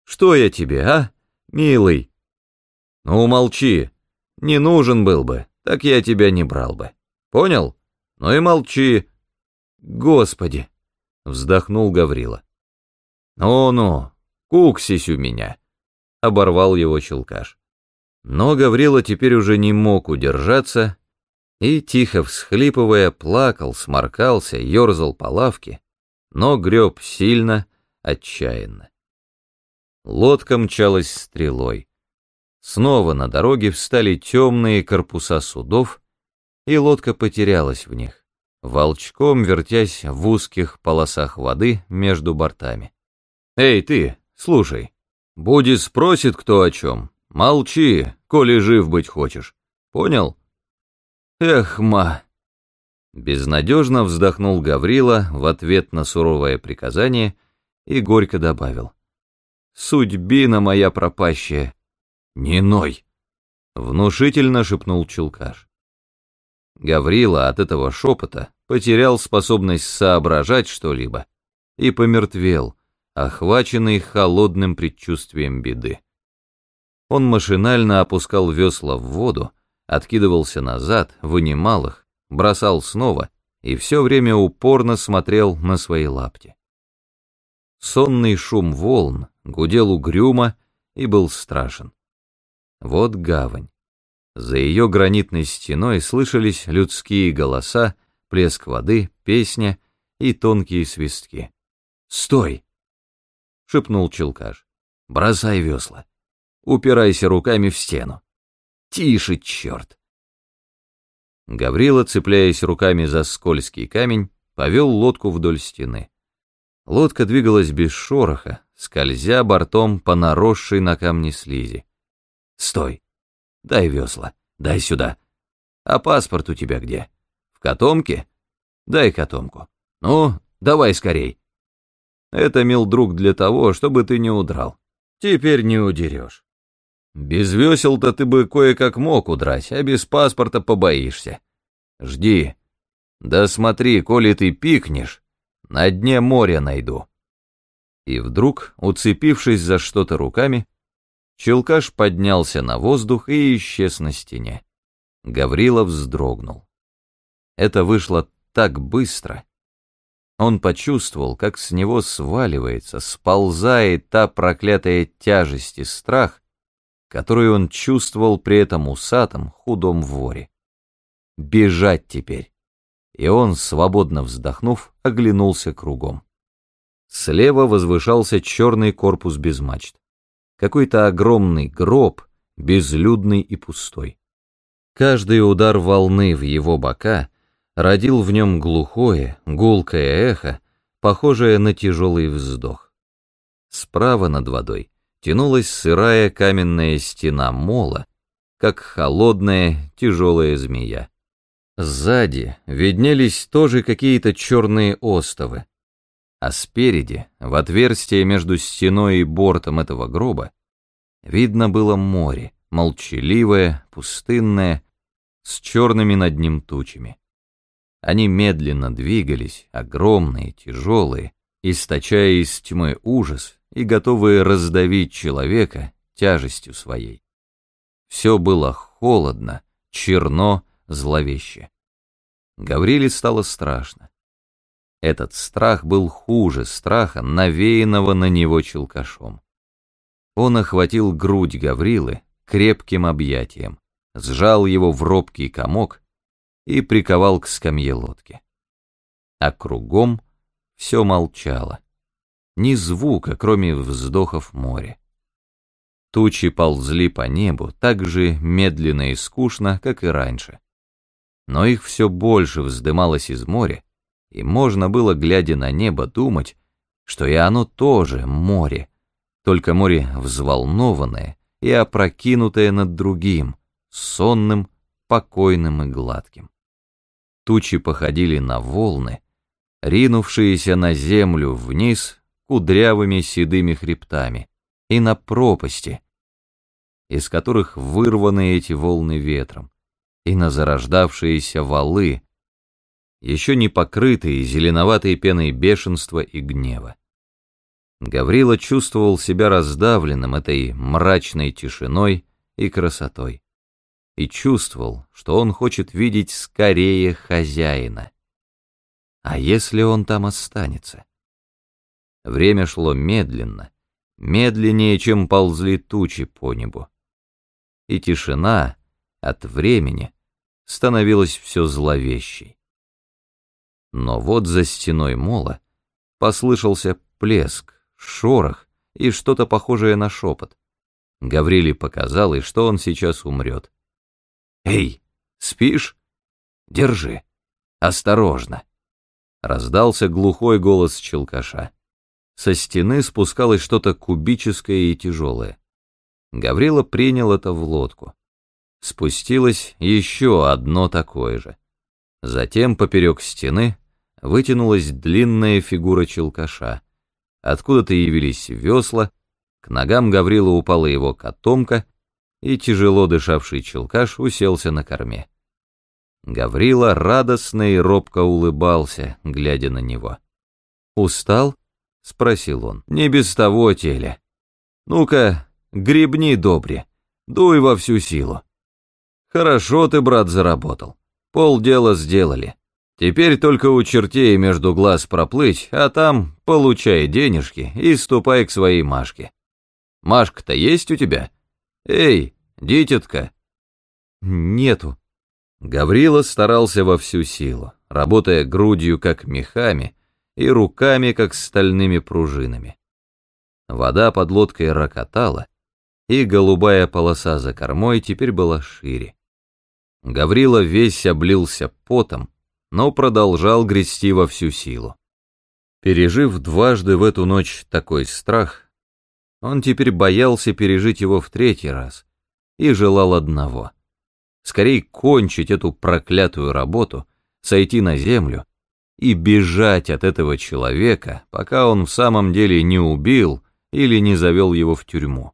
Что я тебе, а, милый? Ну, молчи. Не нужен был бы, так я тебя не брал бы. Понял? Ну и молчи. Господи, вздохнул Гаврила. Ну-ну, куксись у меня, оборвал его челкаш. Но Гаврила теперь уже не мог удержаться и, тихо всхлипывая, плакал, сморкался, ерзал по лавке, но греб сильно, отчаянно. Лодка мчалась стрелой. Снова на дороге встали темные корпуса судов, и лодка потерялась в них, волчком вертясь в узких полосах воды между бортами. «Эй, ты, слушай, Буди спросит кто о чем, молчи, коли жив быть хочешь, понял?» «Эх, ма!» Безнадежно вздохнул Гаврила в ответ на суровое приказание и горько добавил. «Судьбина моя пропащая, «Не ной!» — внушительно шепнул Челкаш. Гаврила от этого шепота потерял способность соображать что-либо и помертвел, охваченный холодным предчувствием беды. Он машинально опускал весла в воду, откидывался назад, вынимал их, бросал снова и все время упорно смотрел на свои лапти. Сонный шум волн гудел угрюмо и был страшен. Вот гавань. За ее гранитной стеной слышались людские голоса, плеск воды, песня и тонкие свистки. «Стой!» — шепнул Челкаш. «Бросай весла. Упирайся руками в стену. Тише, черт!» Гаврила, цепляясь руками за скользкий камень, повел лодку вдоль стены. Лодка двигалась без шороха, скользя бортом по наросшей на камне слизи. Стой. Дай весла. Дай сюда. А паспорт у тебя где? В котомке? Дай котомку. Ну, давай скорей. Это, мил друг, для того, чтобы ты не удрал. Теперь не удерешь. Без весел-то ты бы кое-как мог удрать, а без паспорта побоишься. Жди. Да смотри, коли ты пикнешь, на дне моря найду. И вдруг, уцепившись за что-то руками, Челкаш поднялся на воздух и исчез на стене. Гаврилов вздрогнул. Это вышло так быстро. Он почувствовал, как с него сваливается, сползает та проклятая тяжесть и страх, которую он чувствовал при этом усатом, худом воре. Бежать теперь. И он, свободно вздохнув, оглянулся кругом. Слева возвышался черный корпус без мачт какой-то огромный гроб, безлюдный и пустой. Каждый удар волны в его бока родил в нем глухое, гулкое эхо, похожее на тяжелый вздох. Справа над водой тянулась сырая каменная стена мола, как холодная тяжелая змея. Сзади виднелись тоже какие-то черные остовы, а спереди, в отверстие между стеной и бортом этого гроба, видно было море, молчаливое, пустынное, с черными над ним тучами. Они медленно двигались, огромные, тяжелые, источая из тьмы ужас и готовые раздавить человека тяжестью своей. Все было холодно, черно, зловеще. Гавриле стало страшно. Этот страх был хуже страха, навеянного на него челкашом. Он охватил грудь Гаврилы крепким объятием, сжал его в робкий комок и приковал к скамье лодки. А кругом все молчало. Ни звука, кроме вздохов моря. Тучи ползли по небу так же медленно и скучно, как и раньше. Но их все больше вздымалось из моря, и можно было, глядя на небо, думать, что и оно тоже море, только море взволнованное и опрокинутое над другим, сонным, покойным и гладким. Тучи походили на волны, ринувшиеся на землю вниз кудрявыми седыми хребтами, и на пропасти, из которых вырваны эти волны ветром, и на зарождавшиеся валы, еще не покрытые зеленоватой пеной бешенства и гнева. Гаврила чувствовал себя раздавленным этой мрачной тишиной и красотой, и чувствовал, что он хочет видеть скорее хозяина. А если он там останется? Время шло медленно, медленнее, чем ползли тучи по небу. И тишина от времени становилась все зловещей. Но вот за стеной мола послышался плеск, шорох и что-то похожее на шепот. Гавриле показалось, что он сейчас умрет. «Эй, спишь? Держи. Осторожно!» Раздался глухой голос челкаша. Со стены спускалось что-то кубическое и тяжелое. Гаврила принял это в лодку. Спустилось еще одно такое же. Затем поперек стены вытянулась длинная фигура челкаша. Откуда-то явились весла, к ногам Гаврила упала его котомка, и тяжело дышавший челкаш уселся на корме. Гаврила радостно и робко улыбался, глядя на него. «Устал?» — спросил он. «Не без того, теле. Ну-ка, гребни добре, дуй во всю силу. Хорошо ты, брат, заработал. Полдела сделали. Теперь только у чертей между глаз проплыть, а там получай денежки и ступай к своей Машке. Машка-то есть у тебя? Эй, дитятка!» «Нету». Гаврила старался во всю силу, работая грудью как мехами, и руками, как стальными пружинами. Вода под лодкой рокотала, и голубая полоса за кормой теперь была шире. Гаврила весь облился потом, но продолжал грести во всю силу. Пережив дважды в эту ночь такой страх, он теперь боялся пережить его в третий раз и желал одного — скорее кончить эту проклятую работу, сойти на землю и бежать от этого человека, пока он в самом деле не убил или не завел его в тюрьму.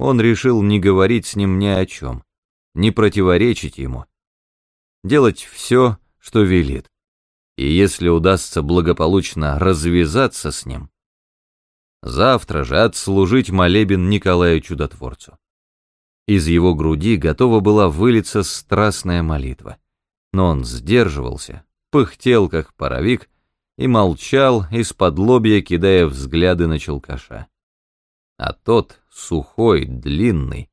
Он решил не говорить с ним ни о чем, не противоречить ему, делать все, что велит. И если удастся благополучно развязаться с ним, завтра же отслужить молебен Николаю Чудотворцу. Из его груди готова была вылиться страстная молитва, но он сдерживался, пыхтел, как паровик, и молчал, из-под лобья кидая взгляды на челкаша. А тот, сухой, длинный,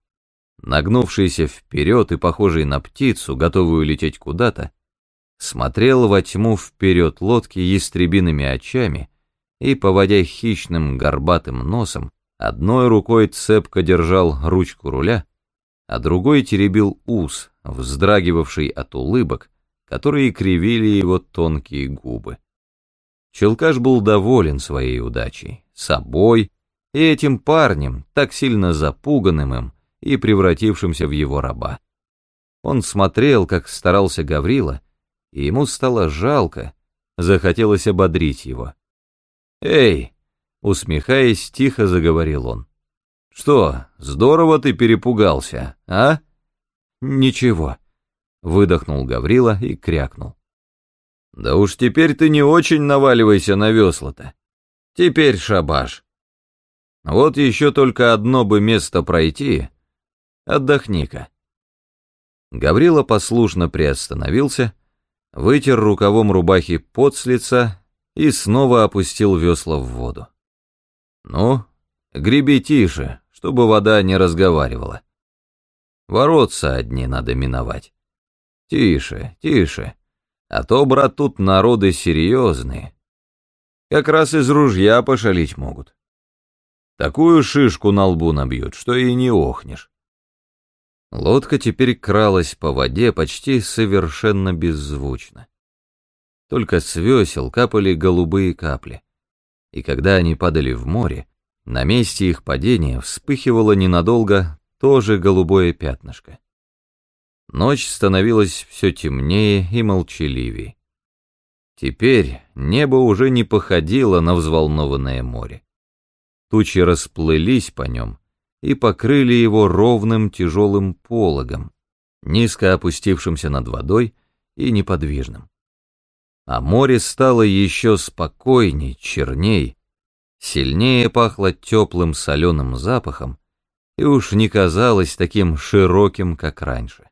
нагнувшийся вперед и похожий на птицу, готовую лететь куда-то, смотрел во тьму вперед лодки ястребиными очами и, поводя хищным горбатым носом, одной рукой цепко держал ручку руля, а другой теребил ус, вздрагивавший от улыбок, которые кривили его тонкие губы. Челкаш был доволен своей удачей, собой и этим парнем, так сильно запуганным им и превратившимся в его раба. Он смотрел, как старался Гаврила, и ему стало жалко, захотелось ободрить его. «Эй!» — усмехаясь, тихо заговорил он. «Что, здорово ты перепугался, а?» «Ничего», — выдохнул Гаврила и крякнул. «Да уж теперь ты не очень наваливайся на весла-то. Теперь шабаш. Вот еще только одно бы место пройти. Отдохни-ка». Гаврила послушно приостановился, вытер рукавом рубахи пот с лица и снова опустил весла в воду. «Ну, греби тише, чтобы вода не разговаривала. Воротца одни надо миновать. Тише, тише, а то, брат, тут народы серьезные. Как раз из ружья пошалить могут. Такую шишку на лбу набьют, что и не охнешь. Лодка теперь кралась по воде почти совершенно беззвучно. Только с весел капали голубые капли, и когда они падали в море, на месте их падения вспыхивало ненадолго тоже голубое пятнышко. Ночь становилась все темнее и молчаливее. Теперь небо уже не походило на взволнованное море. Тучи расплылись по нем, и покрыли его ровным тяжелым пологом, низко опустившимся над водой и неподвижным. А море стало еще спокойней, черней, сильнее пахло теплым соленым запахом и уж не казалось таким широким, как раньше.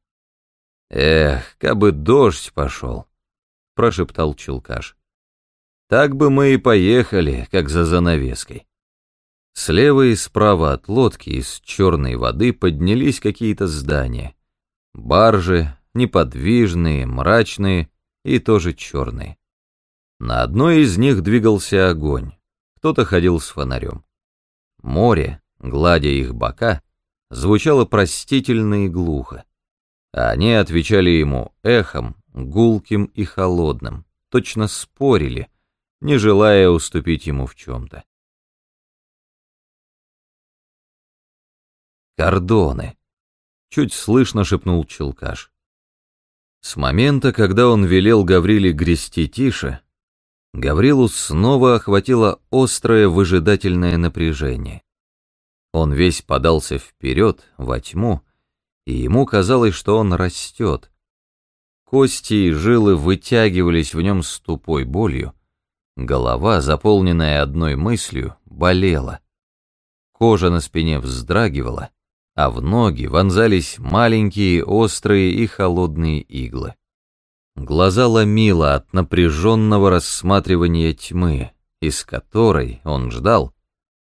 «Эх, кабы дождь пошел», — прошептал Чулкаш. «Так бы мы и поехали, как за занавеской». Слева и справа от лодки из черной воды поднялись какие-то здания. Баржи, неподвижные, мрачные и тоже черные. На одной из них двигался огонь, кто-то ходил с фонарем. Море, гладя их бока, звучало простительно и глухо. А они отвечали ему эхом, гулким и холодным, точно спорили, не желая уступить ему в чем-то. Кордоны. Чуть слышно шепнул Челкаш. С момента, когда он велел Гавриле грести тише, Гаврилу снова охватило острое выжидательное напряжение. Он весь подался вперед, во тьму, и ему казалось, что он растет. Кости и жилы вытягивались в нем с тупой болью, голова, заполненная одной мыслью, болела. Кожа на спине вздрагивала, а в ноги вонзались маленькие, острые и холодные иглы. Глаза ломило от напряженного рассматривания тьмы, из которой он ждал,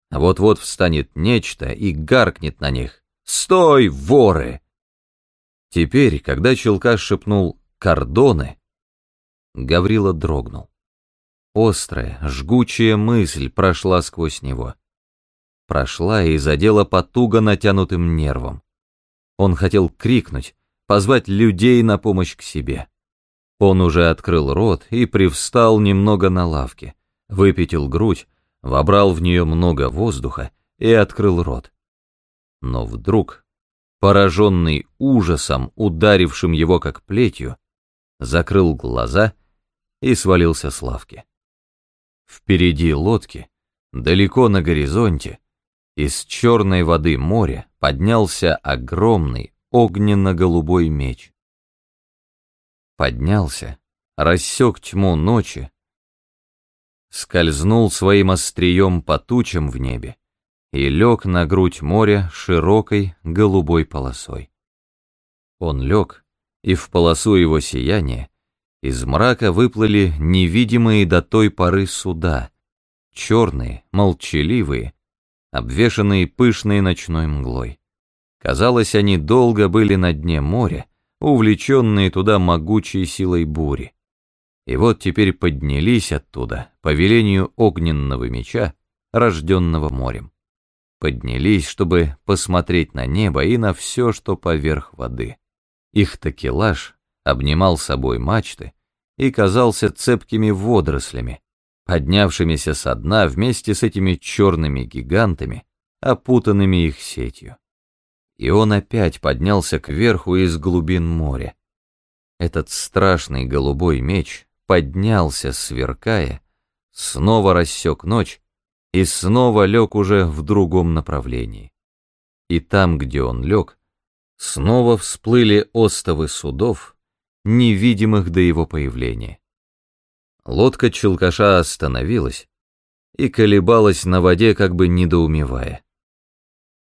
вот-вот встанет нечто и гаркнет на них. «Стой, воры!» Теперь, когда Челкаш шепнул «кордоны», Гаврила дрогнул. Острая, жгучая мысль прошла сквозь него прошла и задела по туго натянутым нервам. Он хотел крикнуть, позвать людей на помощь к себе. Он уже открыл рот и привстал немного на лавке, выпятил грудь, вобрал в нее много воздуха и открыл рот. Но вдруг, пораженный ужасом, ударившим его как плетью, закрыл глаза и свалился с лавки. Впереди лодки, далеко на горизонте, из черной воды моря поднялся огромный огненно-голубой меч. Поднялся, рассек тьму ночи, скользнул своим острием по тучам в небе и лег на грудь моря широкой голубой полосой. Он лег, и в полосу его сияния из мрака выплыли невидимые до той поры суда, черные, молчаливые, обвешанные пышной ночной мглой. Казалось, они долго были на дне моря, увлеченные туда могучей силой бури. И вот теперь поднялись оттуда, по велению огненного меча, рожденного морем. Поднялись, чтобы посмотреть на небо и на все, что поверх воды. Их такелаж обнимал собой мачты и казался цепкими водорослями, поднявшимися со дна вместе с этими черными гигантами, опутанными их сетью. И он опять поднялся кверху из глубин моря. Этот страшный голубой меч поднялся, сверкая, снова рассек ночь и снова лег уже в другом направлении. И там, где он лег, снова всплыли остовы судов, невидимых до его появления. Лодка челкаша остановилась и колебалась на воде, как бы недоумевая.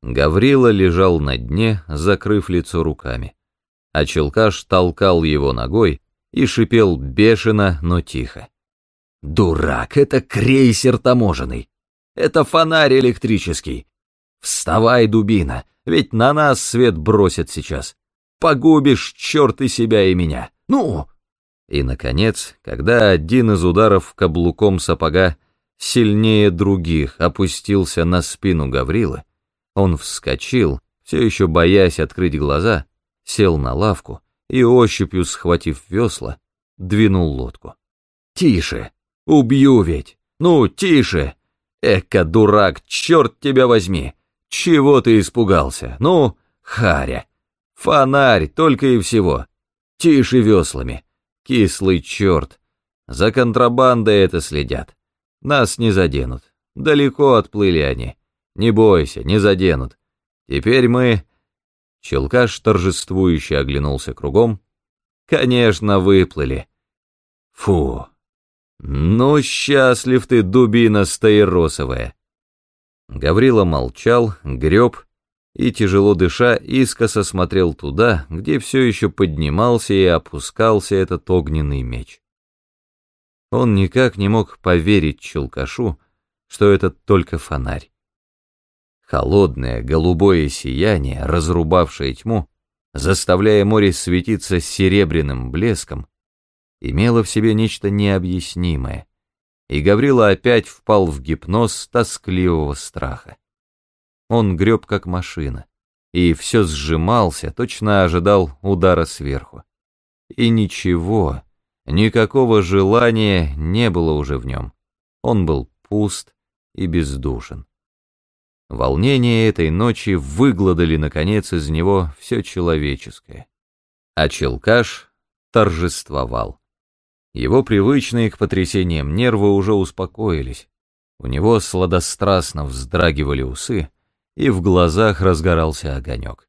Гаврила лежал на дне, закрыв лицо руками, а челкаш толкал его ногой и шипел бешено, но тихо. «Дурак, это крейсер таможенный! Это фонарь электрический! Вставай, дубина, ведь на нас свет бросит сейчас! Погубишь, черт и себя, и меня! Ну!» И, наконец, когда один из ударов каблуком сапога сильнее других опустился на спину Гаврилы, он вскочил, все еще боясь открыть глаза, сел на лавку и, ощупью схватив весла, двинул лодку. «Тише! Убью ведь! Ну, тише! Эка, дурак, черт тебя возьми! Чего ты испугался? Ну, харя! Фонарь только и всего! Тише веслами! Кислый черт! За контрабандой это следят. Нас не заденут. Далеко отплыли они. Не бойся, не заденут. Теперь мы...» Челкаш торжествующе оглянулся кругом. «Конечно, выплыли. Фу! Ну, счастлив ты, дубина стаиросовая!» Гаврила молчал, греб и, тяжело дыша, искоса смотрел туда, где все еще поднимался и опускался этот огненный меч. Он никак не мог поверить Челкашу, что это только фонарь. Холодное голубое сияние, разрубавшее тьму, заставляя море светиться серебряным блеском, имело в себе нечто необъяснимое, и Гаврила опять впал в гипноз тоскливого страха. Он греб как машина, и все сжимался, точно ожидал удара сверху. И ничего, никакого желания не было уже в нем. Он был пуст и бездушен. Волнения этой ночи выгладали, наконец, из него все человеческое. А Челкаш торжествовал. Его привычные к потрясениям нервы уже успокоились. У него сладострастно вздрагивали усы, и в глазах разгорался огонек.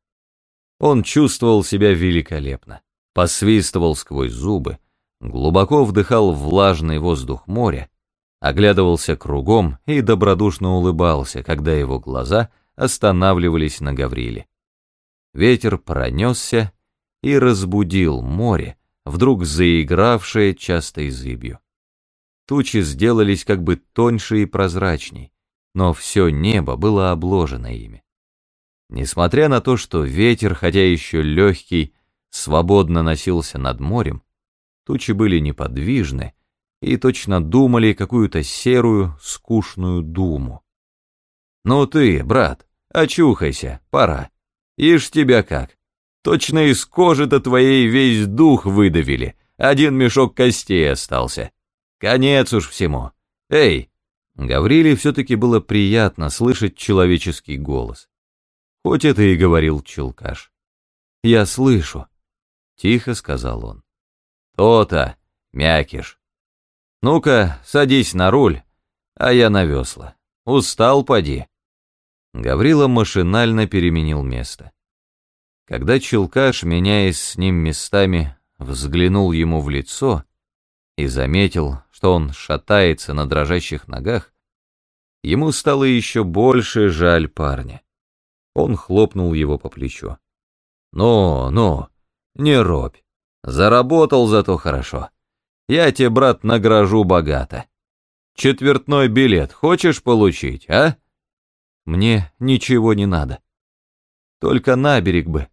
Он чувствовал себя великолепно, посвистывал сквозь зубы, глубоко вдыхал влажный воздух моря оглядывался кругом и добродушно улыбался, когда его глаза останавливались на Гавриле. Ветер пронесся и разбудил море, вдруг заигравшее частой зыбью. Тучи сделались как бы тоньше и прозрачней, но все небо было обложено ими. Несмотря на то, что ветер, хотя еще легкий, свободно носился над морем, тучи были неподвижны, и точно думали какую-то серую, скучную думу. «Ну ты, брат, очухайся, пора. Ишь тебя как. Точно из кожи-то твоей весь дух выдавили, один мешок костей остался. Конец уж всему. Эй!» Гавриле все-таки было приятно слышать человеческий голос. Хоть это и говорил Челкаш. «Я слышу», — тихо сказал он. «То-то, мякиш. «Ну-ка, садись на руль, а я на весла. Устал, поди». Гаврила машинально переменил место. Когда Челкаш, меняясь с ним местами, взглянул ему в лицо и заметил, что он шатается на дрожащих ногах, ему стало еще больше жаль парня. Он хлопнул его по плечу. «Ну, ну, не робь, заработал зато хорошо. Я тебе, брат, награжу богато. Четвертной билет хочешь получить, а? Мне ничего не надо. Только на берег бы.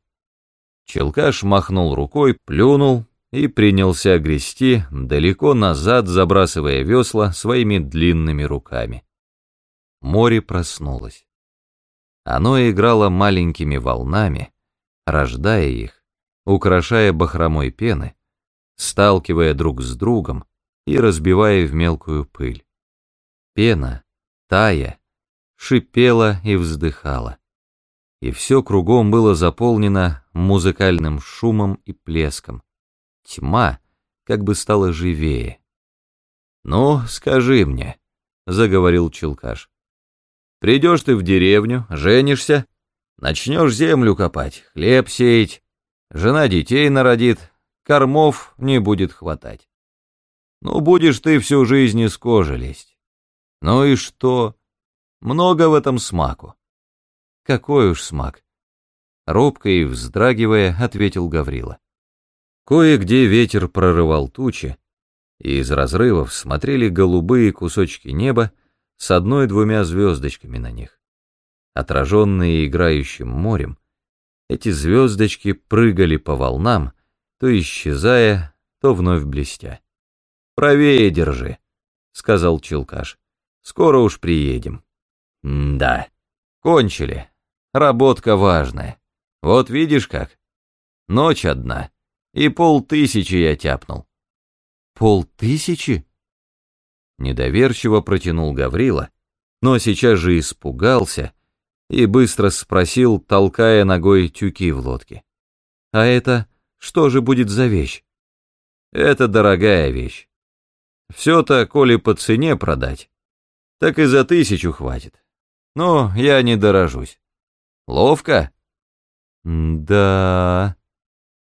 Челкаш махнул рукой, плюнул и принялся грести, далеко назад забрасывая весла своими длинными руками. Море проснулось. Оно играло маленькими волнами, рождая их, украшая бахромой пены, сталкивая друг с другом и разбивая в мелкую пыль. Пена, тая, шипела и вздыхала. и все кругом было заполнено музыкальным шумом и плеском. Тьма как бы стала живее. «Ну, скажи мне», — заговорил Челкаш, — «придешь ты в деревню, женишься, начнешь землю копать, хлеб сеять, жена детей народит, кормов не будет хватать. Ну, будешь ты всю жизнь из кожи лезть. Ну и что? Много в этом смаку. Какой уж смак? Робко и вздрагивая, ответил Гаврила. Кое-где ветер прорывал тучи, и из разрывов смотрели голубые кусочки неба с одной-двумя звездочками на них. Отраженные играющим морем, эти звездочки прыгали по волнам, то исчезая, то вновь блестя. «Правее держи», — сказал Челкаш. «Скоро уж приедем». «Да, кончили. Работка важная. Вот видишь как. Ночь одна, и полтысячи я тяпнул». «Полтысячи?» Недоверчиво протянул Гаврила, но сейчас же испугался и быстро спросил, толкая ногой тюки в лодке. «А это что же будет за вещь?» «Это дорогая вещь. Все-то, коли по цене продать, так и за тысячу хватит. Но я не дорожусь. Ловко?» «Да...» —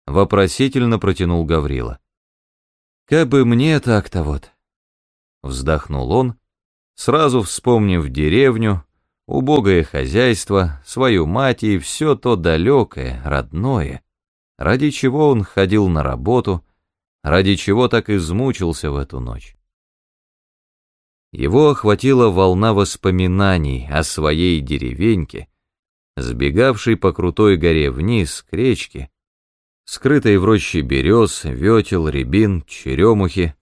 вопросительно протянул Гаврила. «Как бы мне так-то вот...» Вздохнул он, сразу вспомнив деревню, убогое хозяйство, свою мать и все то далекое, родное, ради чего он ходил на работу, ради чего так измучился в эту ночь. Его охватила волна воспоминаний о своей деревеньке, сбегавшей по крутой горе вниз к речке, скрытой в роще берез, ветел, рябин, черемухи.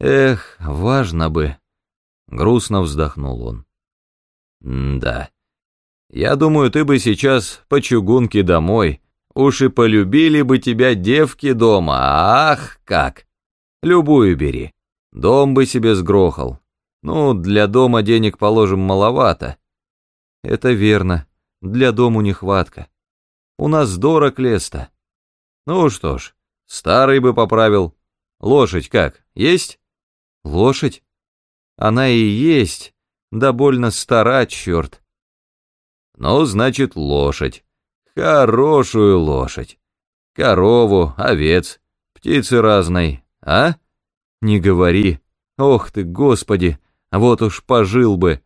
Эх, важно бы, грустно вздохнул он. да, я думаю, ты бы сейчас по чугунке домой, уж и полюбили бы тебя девки дома, ах, как! Любую бери, дом бы себе сгрохал, ну, для дома денег, положим, маловато. Это верно, для дому нехватка. У нас дорог лес-то. Ну что ж, старый бы поправил. Лошадь как, есть? Лошадь? Она и есть, да больно стара, черт. Ну, значит, лошадь. Хорошую лошадь. Корову, овец, птицы разной, а? Не говори. Ох ты, господи, вот уж пожил бы.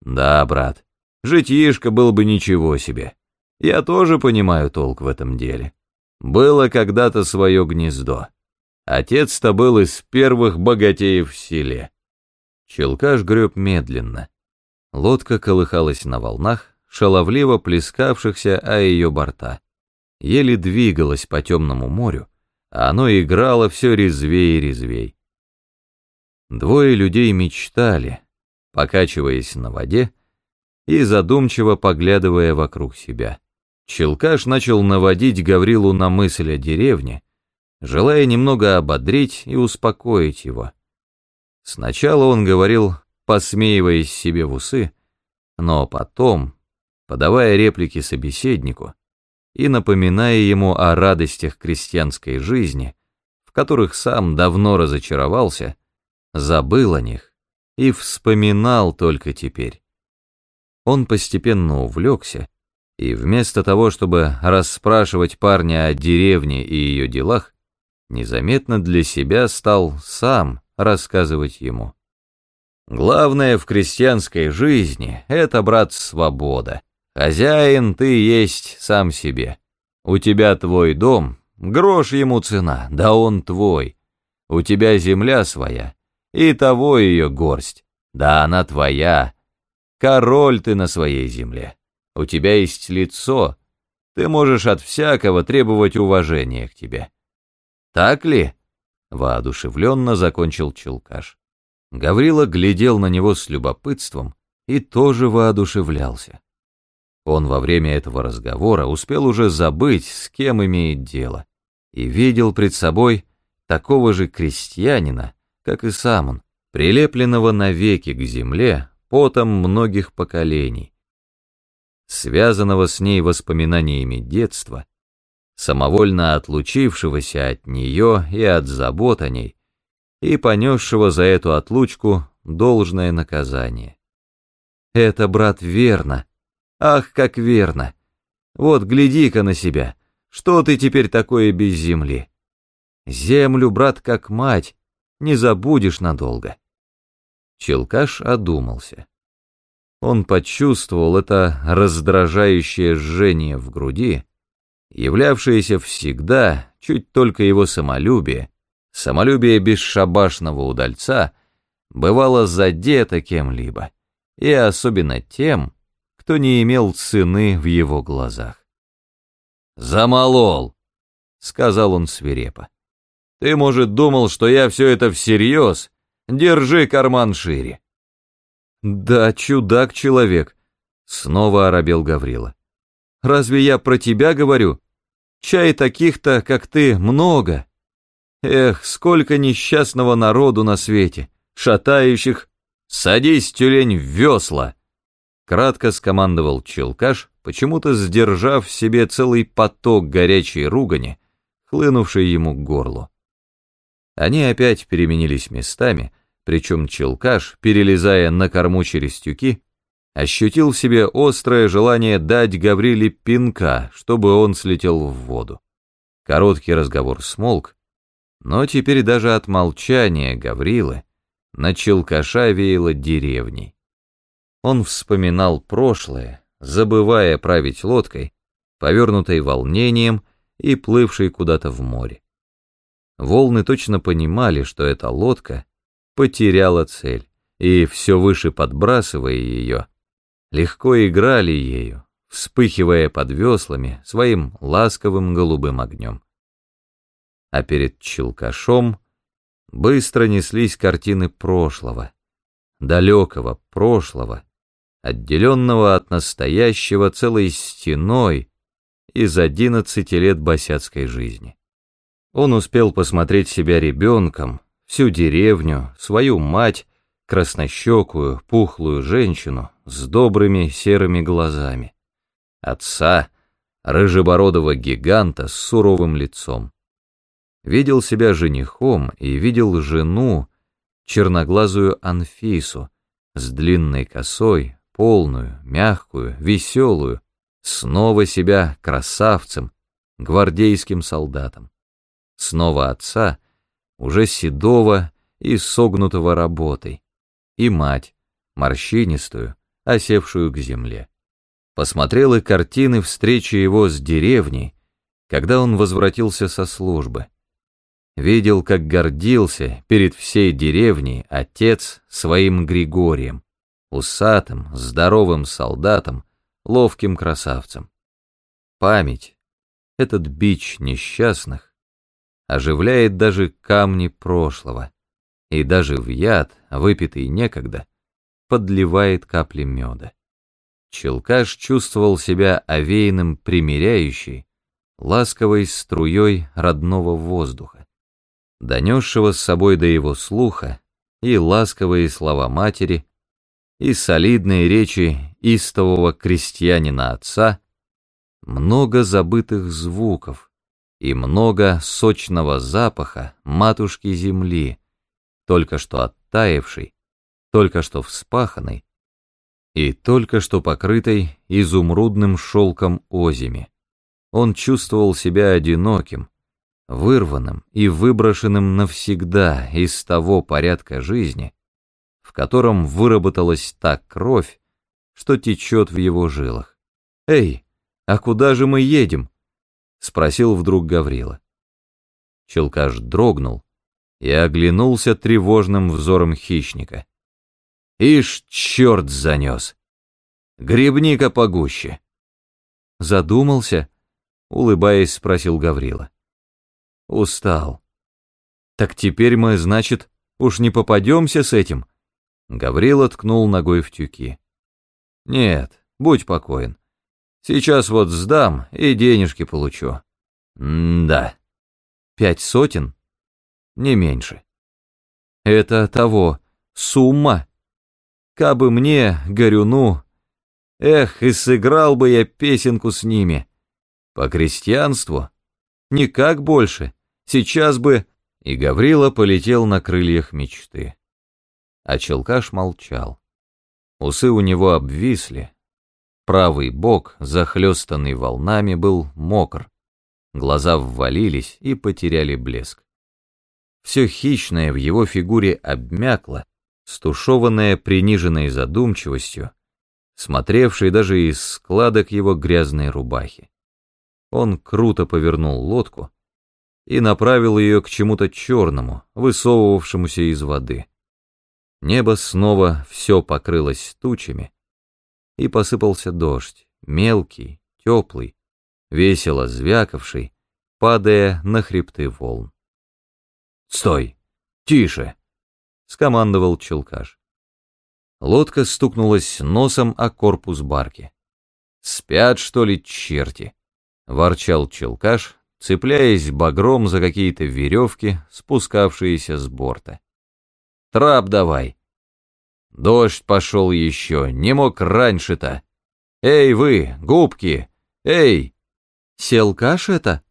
Да, брат, житишко был бы ничего себе. Я тоже понимаю толк в этом деле. Было когда-то свое гнездо. Отец-то был из первых богатеев в селе. Челкаш греб медленно. Лодка колыхалась на волнах, шаловливо плескавшихся о ее борта. Еле двигалась по темному морю, а оно играло все резвей и резвей. Двое людей мечтали, покачиваясь на воде и задумчиво поглядывая вокруг себя. Челкаш начал наводить Гаврилу на мысль о деревне, желая немного ободрить и успокоить его. Сначала он говорил, посмеиваясь себе в усы, но потом, подавая реплики собеседнику и напоминая ему о радостях крестьянской жизни, в которых сам давно разочаровался, забыл о них и вспоминал только теперь. Он постепенно увлекся, и вместо того, чтобы расспрашивать парня о деревне и ее делах, незаметно для себя стал сам рассказывать ему. Главное в крестьянской жизни — это, брат, свобода. Хозяин ты есть сам себе. У тебя твой дом, грош ему цена, да он твой. У тебя земля своя, и того ее горсть. Да она твоя. Король ты на своей земле. У тебя есть лицо. Ты можешь от всякого требовать уважения к тебе. Так ли? Воодушевленно закончил Челкаш. Гаврила глядел на него с любопытством и тоже воодушевлялся. Он во время этого разговора успел уже забыть, с кем имеет дело, и видел пред собой такого же крестьянина, как и сам он, прилепленного навеки к земле потом многих поколений. Связанного с ней воспоминаниями детства, самовольно отлучившегося от нее и от забот о ней, и понесшего за эту отлучку должное наказание. Это, брат, верно. Ах, как верно. Вот, гляди-ка на себя. Что ты теперь такое без земли? Землю, брат, как мать, не забудешь надолго. Челкаш одумался. Он почувствовал это раздражающее жжение в груди, являвшееся всегда, чуть только его самолюбие, самолюбие бесшабашного удальца, бывало задето кем-либо, и особенно тем, кто не имел цены в его глазах. «Замолол!» — сказал он свирепо. «Ты, может, думал, что я все это всерьез? Держи карман шире!» «Да, чудак-человек!» — снова оробел Гаврила. «Разве я про тебя говорю? Чай таких-то, как ты, много. Эх, сколько несчастного народу на свете, шатающих. Садись, тюлень, в весла!» Кратко скомандовал Челкаш, почему-то сдержав в себе целый поток горячей ругани, хлынувший ему к горлу. Они опять переменились местами, причем Челкаш, перелезая на корму через тюки, ощутил в себе острое желание дать Гавриле пинка, чтобы он слетел в воду. Короткий разговор смолк, но теперь даже от молчания Гаврилы на Челкаша веяло деревней. Он вспоминал прошлое, забывая править лодкой, повернутой волнением и плывшей куда-то в море. Волны точно понимали, что эта лодка потеряла цель, и все выше подбрасывая ее, легко играли ею, вспыхивая под веслами своим ласковым голубым огнем. А перед Челкашом быстро неслись картины прошлого, далекого прошлого, отделенного от настоящего целой стеной из одиннадцати лет босяцкой жизни. Он успел посмотреть себя ребенком, всю деревню, свою мать, краснощекую, пухлую женщину с добрыми серыми глазами, отца, рыжебородого гиганта с суровым лицом. Видел себя женихом и видел жену, черноглазую Анфису, с длинной косой, полную, мягкую, веселую, снова себя красавцем, гвардейским солдатом. Снова отца, уже седого и согнутого работой, и мать, морщинистую, осевшую к земле. Посмотрел и картины встречи его с деревней, когда он возвратился со службы. Видел, как гордился перед всей деревней отец своим Григорием, усатым, здоровым солдатом, ловким красавцем. Память, этот бич несчастных, оживляет даже камни прошлого, и даже в яд, выпитый некогда, подливает капли меда. Челкаш чувствовал себя овеянным примиряющей, ласковой струей родного воздуха, донесшего с собой до его слуха и ласковые слова матери, и солидные речи истового крестьянина отца, много забытых звуков и много сочного запаха матушки земли, только что оттаившей, только что вспаханной и только что покрытой изумрудным шелком озими. Он чувствовал себя одиноким, вырванным и выброшенным навсегда из того порядка жизни, в котором выработалась та кровь, что течет в его жилах. «Эй, а куда же мы едем?» — спросил вдруг Гаврила. Челкаш дрогнул и оглянулся тревожным взором хищника. «Ишь, черт занес! Грибника погуще!» «Задумался?» — улыбаясь, спросил Гаврила. «Устал. Так теперь мы, значит, уж не попадемся с этим?» Гаврила ткнул ногой в тюки. «Нет, будь покоен. Сейчас вот сдам и денежки получу». «М-да». «Пять сотен?» «Не меньше». «Это того, сумма. Кабы мне, горюну, Эх, и сыграл бы я песенку с ними. По крестьянству? Никак больше. Сейчас бы... И Гаврила полетел на крыльях мечты. А Челкаш молчал. Усы у него обвисли. Правый бок, захлестанный волнами, был мокр. Глаза ввалились и потеряли блеск. Все хищное в его фигуре обмякло, стушеванное приниженной задумчивостью, смотревшей даже из складок его грязной рубахи. Он круто повернул лодку и направил ее к чему-то черному, высовывавшемуся из воды. Небо снова все покрылось тучами, и посыпался дождь, мелкий, теплый, весело звякавший, падая на хребты волн. «Стой! Тише!» — скомандовал Челкаш. Лодка стукнулась носом о корпус барки. «Спят, что ли, черти?» — ворчал Челкаш, цепляясь багром за какие-то веревки, спускавшиеся с борта. «Трап давай!» Дождь пошел еще, не мог раньше-то. «Эй вы, губки! Эй!» «Селкаш это?»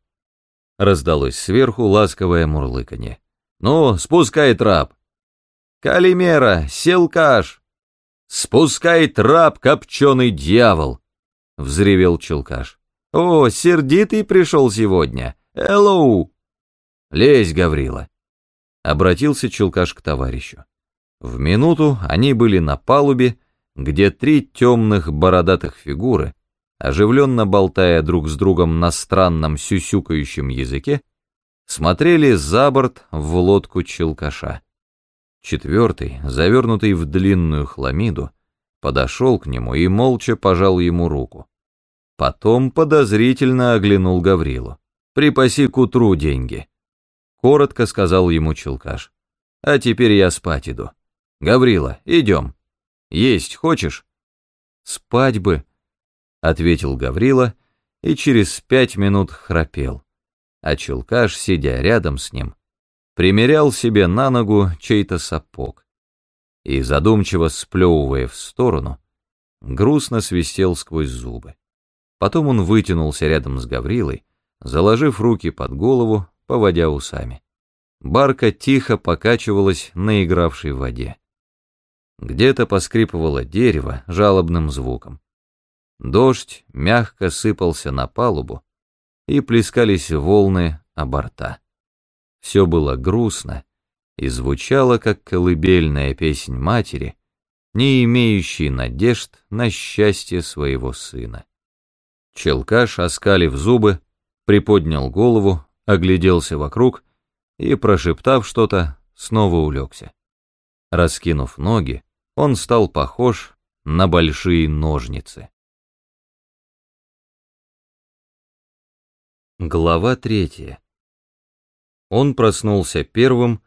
Раздалось сверху ласковое мурлыканье. «Ну, спускай трап!» «Калимера, селкаш!» «Спускай трап, копченый дьявол!» — взревел Челкаш. «О, сердитый пришел сегодня! Эллоу!» «Лезь, Гаврила!» — обратился Челкаш к товарищу. В минуту они были на палубе, где три темных бородатых фигуры, оживленно болтая друг с другом на странном сюсюкающем языке, смотрели за борт в лодку челкаша. Четвертый, завернутый в длинную хламиду, подошел к нему и молча пожал ему руку. Потом подозрительно оглянул Гаврилу. «Припаси к утру деньги», — коротко сказал ему челкаш. «А теперь я спать иду». Гаврила, идем. Есть хочешь? Спать бы, ответил Гаврила и через пять минут храпел. А Челкаш, сидя рядом с ним, примерял себе на ногу чей-то сапог и, задумчиво сплевывая в сторону, грустно свистел сквозь зубы. Потом он вытянулся рядом с Гаврилой, заложив руки под голову, поводя усами. Барка тихо покачивалась на игравшей воде. Где-то поскрипывало дерево жалобным звуком. Дождь мягко сыпался на палубу, и плескались волны о борта. Все было грустно и звучало, как колыбельная песнь матери, не имеющей надежд на счастье своего сына. Челкаш, оскалив зубы, приподнял голову, огляделся вокруг и, прошептав что-то, снова улегся. Раскинув ноги, он стал похож на большие ножницы. Глава третья. Он проснулся первым,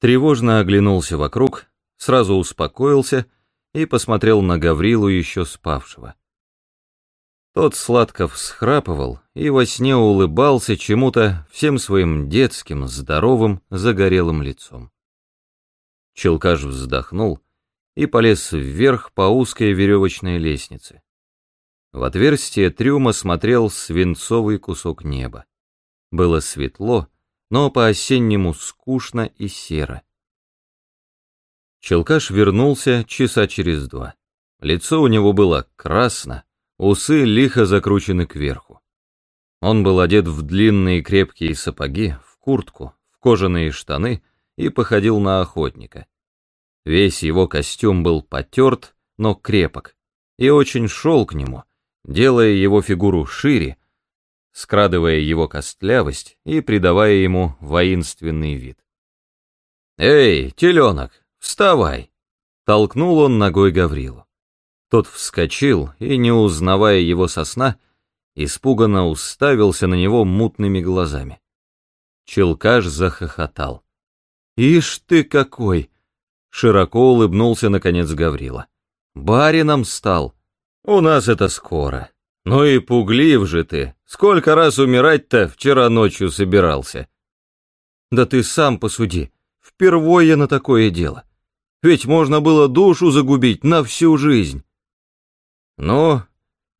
тревожно оглянулся вокруг, сразу успокоился и посмотрел на Гаврилу еще спавшего. Тот сладко всхрапывал и во сне улыбался чему-то всем своим детским, здоровым, загорелым лицом. Челкаш вздохнул и полез вверх по узкой веревочной лестнице. В отверстие трюма смотрел свинцовый кусок неба. Было светло, но по-осеннему скучно и серо. Челкаш вернулся часа через два. Лицо у него было красно, усы лихо закручены кверху. Он был одет в длинные крепкие сапоги, в куртку, в кожаные штаны и походил на охотника. Весь его костюм был потерт, но крепок, и очень шел к нему, делая его фигуру шире, скрадывая его костлявость и придавая ему воинственный вид. «Эй, теленок, вставай!» — толкнул он ногой Гаврилу. Тот вскочил и, не узнавая его со сна, испуганно уставился на него мутными глазами. Челкаш захохотал. «Ишь ты какой!» Широко улыбнулся наконец Гаврила. Барином стал. У нас это скоро. Ну и пуглив же ты. Сколько раз умирать-то вчера ночью собирался? Да ты сам посуди. Впервые на такое дело. Ведь можно было душу загубить на всю жизнь. Ну,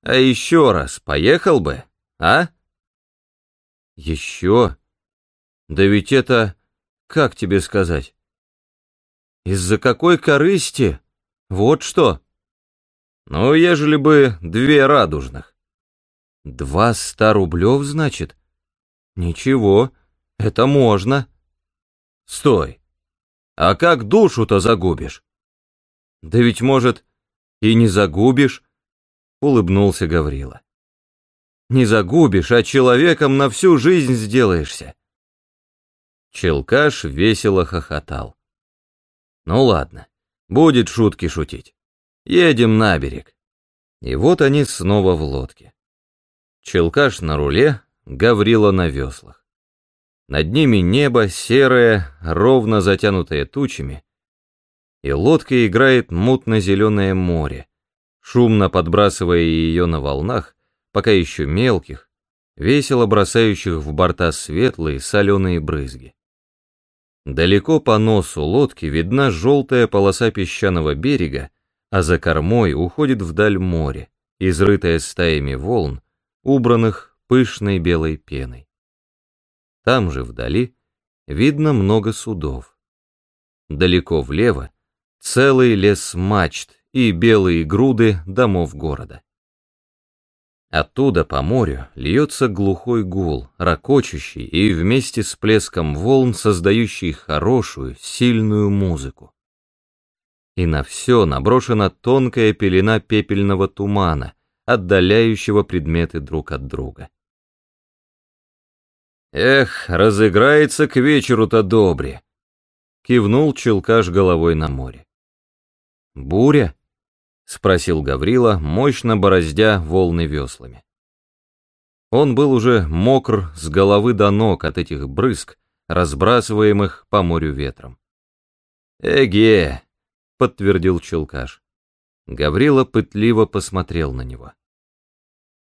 а еще раз поехал бы, а? Еще? Да ведь это, как тебе сказать? Из-за какой корысти? Вот что. Ну, ежели бы две радужных. Два ста рублев, значит? Ничего, это можно. Стой. А как душу-то загубишь? Да ведь, может, и не загубишь, улыбнулся Гаврила. Не загубишь, а человеком на всю жизнь сделаешься. Челкаш весело хохотал. Ну ладно, будет шутки шутить. Едем на берег. И вот они снова в лодке. Челкаш на руле, Гаврила на веслах. Над ними небо серое, ровно затянутое тучами, и лодка играет мутно-зеленое море, шумно подбрасывая ее на волнах, пока еще мелких, весело бросающих в борта светлые соленые брызги. Далеко по носу лодки видна желтая полоса песчаного берега, а за кормой уходит вдаль море, изрытое стаями волн, убранных пышной белой пеной. Там же вдали видно много судов. Далеко влево целый лес мачт и белые груды домов города. Оттуда по морю льется глухой гул, ракочущий и вместе с плеском волн создающий хорошую, сильную музыку. И на все наброшена тонкая пелена пепельного тумана, отдаляющего предметы друг от друга. «Эх, разыграется к вечеру-то добре!» — кивнул Челкаш головой на море. «Буря?» — спросил Гаврила, мощно бороздя волны веслами. Он был уже мокр с головы до ног от этих брызг, разбрасываемых по морю ветром. «Эге!» — подтвердил Челкаш. Гаврила пытливо посмотрел на него.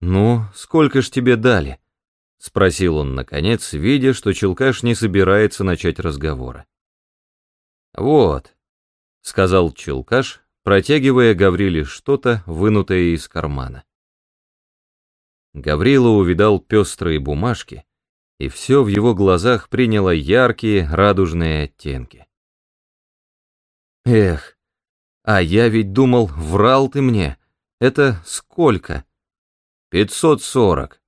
«Ну, сколько ж тебе дали?» — спросил он, наконец, видя, что Челкаш не собирается начать разговора. «Вот», — сказал Челкаш, протягивая Гавриле что-то, вынутое из кармана. Гаврила увидал пестрые бумажки, и все в его глазах приняло яркие радужные оттенки. «Эх, а я ведь думал, врал ты мне. Это сколько?» «Пятьсот сорок».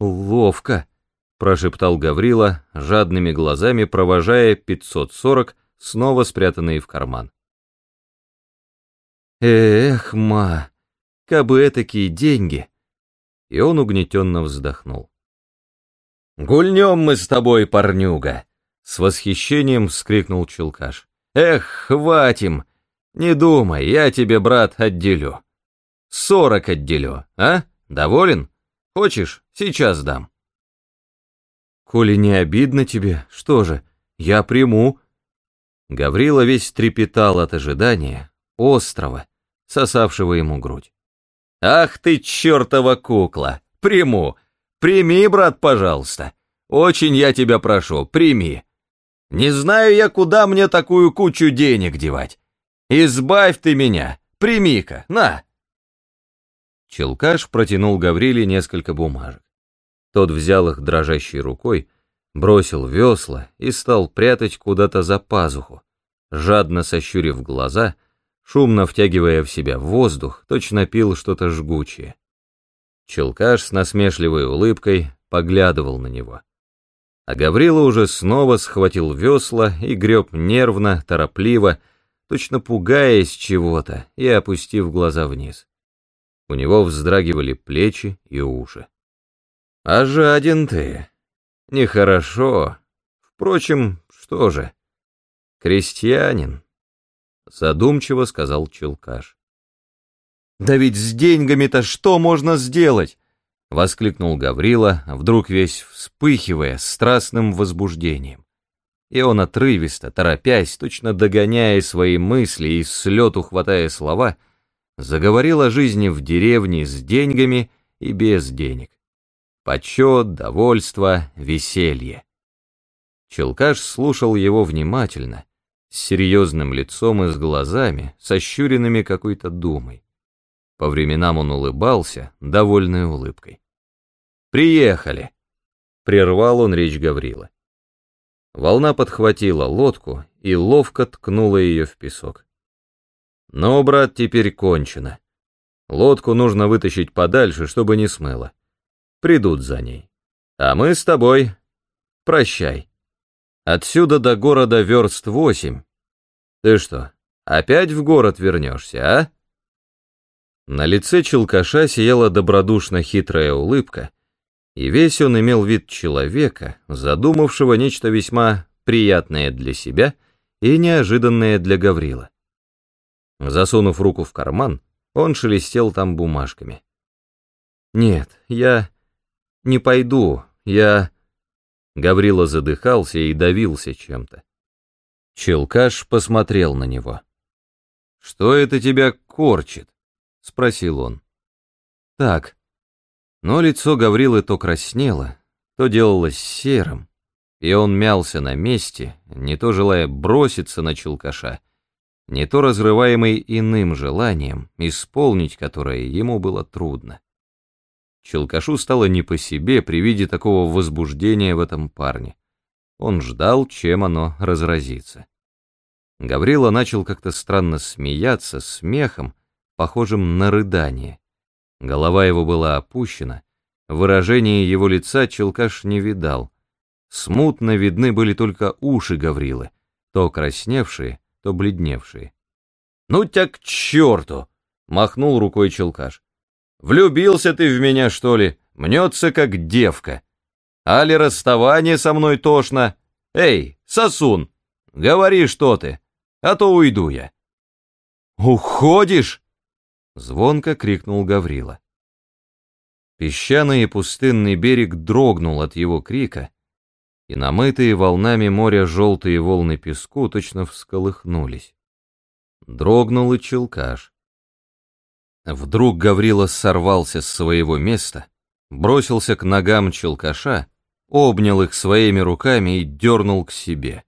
«Ловко», — прошептал Гаврила, жадными глазами провожая пятьсот сорок, снова спрятанные в карман. Эх, ма, кабы этакие деньги. И он угнетенно вздохнул. Гульнем мы с тобой, парнюга! С восхищением вскрикнул Челкаш. Эх, хватим! Не думай, я тебе, брат, отделю. Сорок отделю, а? Доволен? Хочешь, сейчас дам. Коли не обидно тебе, что же, я приму. Гаврила весь трепетал от ожидания, острова, сосавшего ему грудь. «Ах ты, чертова кукла! Приму! Прими, брат, пожалуйста! Очень я тебя прошу, прими! Не знаю я, куда мне такую кучу денег девать! Избавь ты меня! Прими-ка, на!» Челкаш протянул Гавриле несколько бумажек. Тот взял их дрожащей рукой, бросил весла и стал прятать куда-то за пазуху, жадно сощурив глаза, шумно втягивая в себя воздух, точно пил что-то жгучее. Челкаш с насмешливой улыбкой поглядывал на него. А Гаврила уже снова схватил весла и греб нервно, торопливо, точно пугаясь чего-то и опустив глаза вниз. У него вздрагивали плечи и уши. «А жаден ты. Нехорошо. Впрочем, что же? Крестьянин, задумчиво сказал Челкаш. Да ведь с деньгами-то что можно сделать? воскликнул Гаврила, вдруг весь вспыхивая страстным возбуждением. И он отрывисто, торопясь, точно догоняя свои мысли и с лету хватая слова, заговорил о жизни в деревне с деньгами и без денег. Почет, довольство, веселье. Челкаш слушал его внимательно, с серьезным лицом и с глазами, сощуренными какой-то думой. По временам он улыбался, довольной улыбкой. «Приехали!» — прервал он речь Гаврила. Волна подхватила лодку и ловко ткнула ее в песок. «Ну, брат, теперь кончено. Лодку нужно вытащить подальше, чтобы не смыло. Придут за ней. А мы с тобой... Прощай. Отсюда до города верст восемь. Ты что, опять в город вернешься, а?» На лице челкаша сияла добродушно хитрая улыбка, и весь он имел вид человека, задумавшего нечто весьма приятное для себя и неожиданное для Гаврила. Засунув руку в карман, он шелестел там бумажками. «Нет, я не пойду, я...» Гаврила задыхался и давился чем-то. Челкаш посмотрел на него. «Что это тебя корчит?» — спросил он. «Так, но лицо Гаврилы то краснело, то делалось серым, и он мялся на месте, не то желая броситься на челкаша, не то разрываемый иным желанием, исполнить которое ему было трудно. Челкашу стало не по себе при виде такого возбуждения в этом парне. Он ждал, чем оно разразится. Гаврила начал как-то странно смеяться, смехом, похожим на рыдание. Голова его была опущена, выражение его лица Челкаш не видал. Смутно видны были только уши Гаврилы, то красневшие, то бледневшие. «Ну тебя к черту!» — махнул рукой Челкаш. «Влюбился ты в меня, что ли? Мнется, как девка. Али расставание со мной тошно? Эй, сосун, говори, что ты, а то уйду я». «Уходишь?» Звонко крикнул Гаврила. Песчаный и пустынный берег дрогнул от его крика, и намытые волнами моря желтые волны песку точно всколыхнулись. Дрогнул и челкаш. Вдруг Гаврила сорвался с своего места, бросился к ногам челкаша, обнял их своими руками и дернул к себе.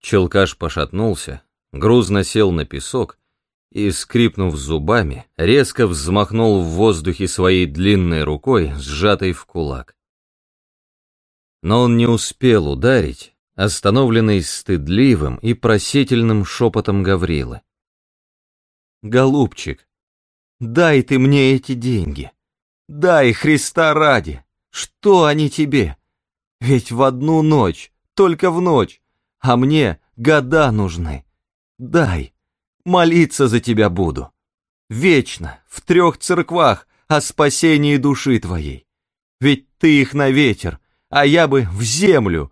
Челкаш пошатнулся, грузно сел на песок и, скрипнув зубами, резко взмахнул в воздухе своей длинной рукой, сжатой в кулак. Но он не успел ударить, остановленный стыдливым и просительным шепотом Гаврилы. «Голубчик, дай ты мне эти деньги. Дай Христа ради. Что они тебе? Ведь в одну ночь, только в ночь, а мне года нужны. Дай» молиться за тебя буду. Вечно, в трех церквах, о спасении души твоей. Ведь ты их на ветер, а я бы в землю.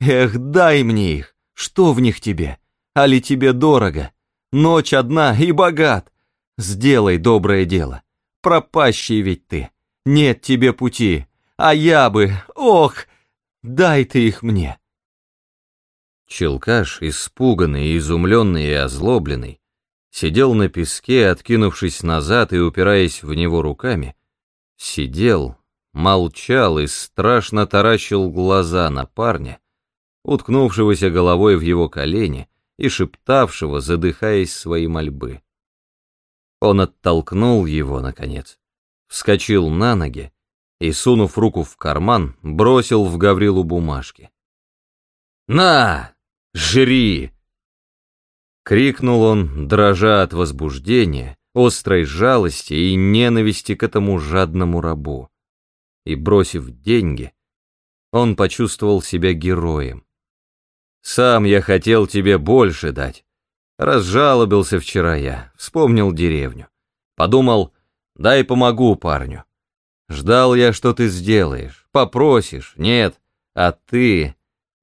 Эх, дай мне их, что в них тебе? Али тебе дорого? Ночь одна и богат. Сделай доброе дело. Пропащий ведь ты. Нет тебе пути. А я бы, ох, дай ты их мне. Челкаш, испуганный, изумленный и озлобленный, сидел на песке, откинувшись назад и упираясь в него руками, сидел, молчал и страшно таращил глаза на парня, уткнувшегося головой в его колени и шептавшего, задыхаясь своей мольбы. Он оттолкнул его, наконец, вскочил на ноги и, сунув руку в карман, бросил в Гаврилу бумажки. «На, жри!» Крикнул он, дрожа от возбуждения, острой жалости и ненависти к этому жадному рабу. И, бросив деньги, он почувствовал себя героем. «Сам я хотел тебе больше дать. Разжалобился вчера я, вспомнил деревню. Подумал, дай помогу парню. Ждал я, что ты сделаешь, попросишь, нет, а ты...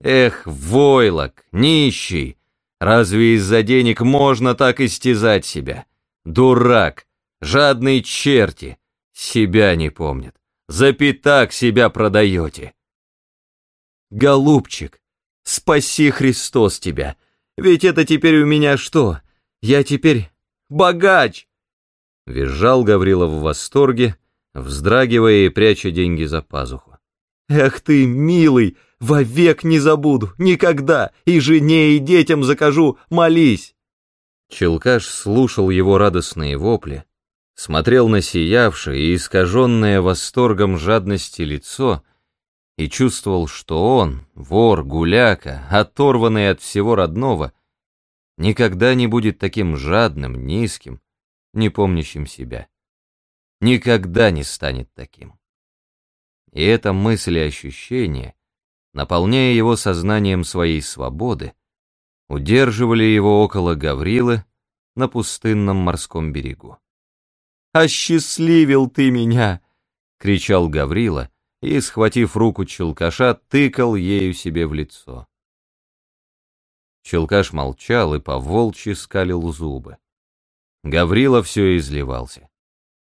Эх, войлок, нищий, Разве из-за денег можно так истязать себя? Дурак, жадные черти, себя не помнят. За пятак себя продаете. Голубчик, спаси Христос тебя, ведь это теперь у меня что? Я теперь богач!» Визжал Гаврила в восторге, вздрагивая и пряча деньги за пазуху. «Эх ты, милый, Вовек не забуду, никогда, и жене, и детям закажу, молись!» Челкаш слушал его радостные вопли, смотрел на сиявшее и искаженное восторгом жадности лицо и чувствовал, что он, вор, гуляка, оторванный от всего родного, никогда не будет таким жадным, низким, не помнящим себя. Никогда не станет таким. И эта мысль и ощущение, наполняя его сознанием своей свободы, удерживали его около Гаврилы на пустынном морском берегу. «Осчастливил ты меня!» — кричал Гаврила и, схватив руку Челкаша, тыкал ею себе в лицо. Челкаш молчал и по-волчьи скалил зубы. Гаврила все изливался.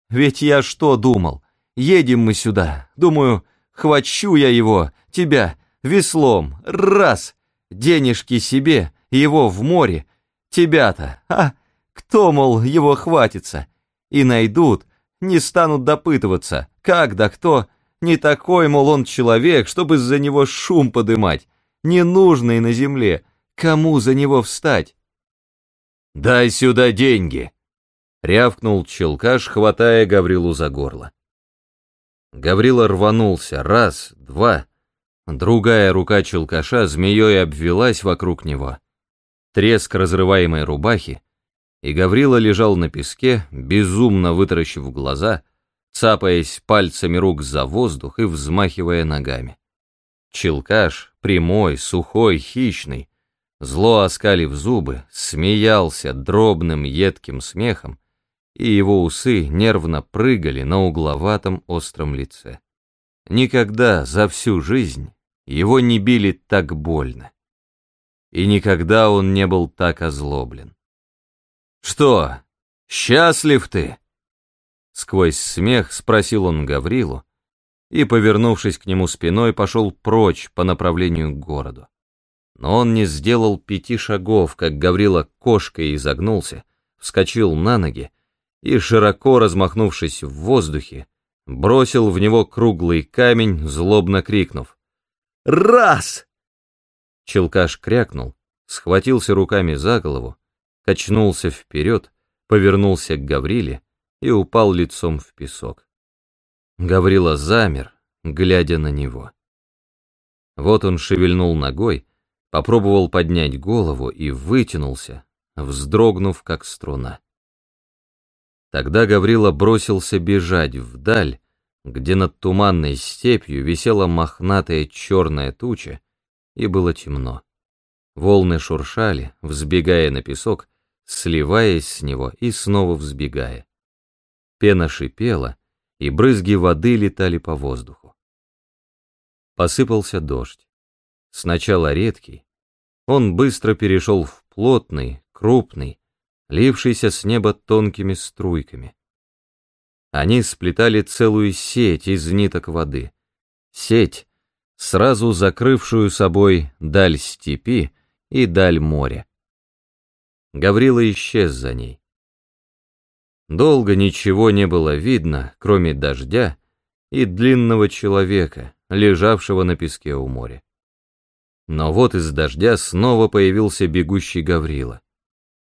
«Ведь я что думал? Едем мы сюда. Думаю, хвачу я его, тебя, веслом, раз, денежки себе, его в море, тебя-то, а? Кто, мол, его хватится? И найдут, не станут допытываться, как да кто, не такой, мол, он человек, чтобы за него шум подымать, ненужный на земле, кому за него встать? «Дай сюда деньги!» — рявкнул Челкаш, хватая Гаврилу за горло. Гаврила рванулся, раз, два, другая рука Челкаша змеей обвелась вокруг него. Треск разрываемой рубахи, и Гаврила лежал на песке, безумно вытаращив глаза, цапаясь пальцами рук за воздух и взмахивая ногами. Челкаш, прямой, сухой, хищный, зло оскалив зубы, смеялся дробным едким смехом, и его усы нервно прыгали на угловатом остром лице. Никогда за всю жизнь его не били так больно. И никогда он не был так озлоблен. «Что, счастлив ты?» Сквозь смех спросил он Гаврилу и, повернувшись к нему спиной, пошел прочь по направлению к городу. Но он не сделал пяти шагов, как Гаврила кошкой изогнулся, вскочил на ноги и, широко размахнувшись в воздухе, бросил в него круглый камень, злобно крикнув «Раз!». Челкаш крякнул, схватился руками за голову, качнулся вперед, повернулся к Гавриле и упал лицом в песок. Гаврила замер, глядя на него. Вот он шевельнул ногой, попробовал поднять голову и вытянулся, вздрогнув как струна. Тогда Гаврила бросился бежать вдаль, где над туманной степью висела мохнатая черная туча, и было темно. Волны шуршали, взбегая на песок, сливаясь с него и снова взбегая. Пена шипела, и брызги воды летали по воздуху. Посыпался дождь. Сначала редкий, он быстро перешел в плотный, крупный, лившийся с неба тонкими струйками. Они сплетали целую сеть из ниток воды. Сеть, сразу закрывшую собой даль степи и даль моря. Гаврила исчез за ней. Долго ничего не было видно, кроме дождя и длинного человека, лежавшего на песке у моря. Но вот из дождя снова появился бегущий Гаврила.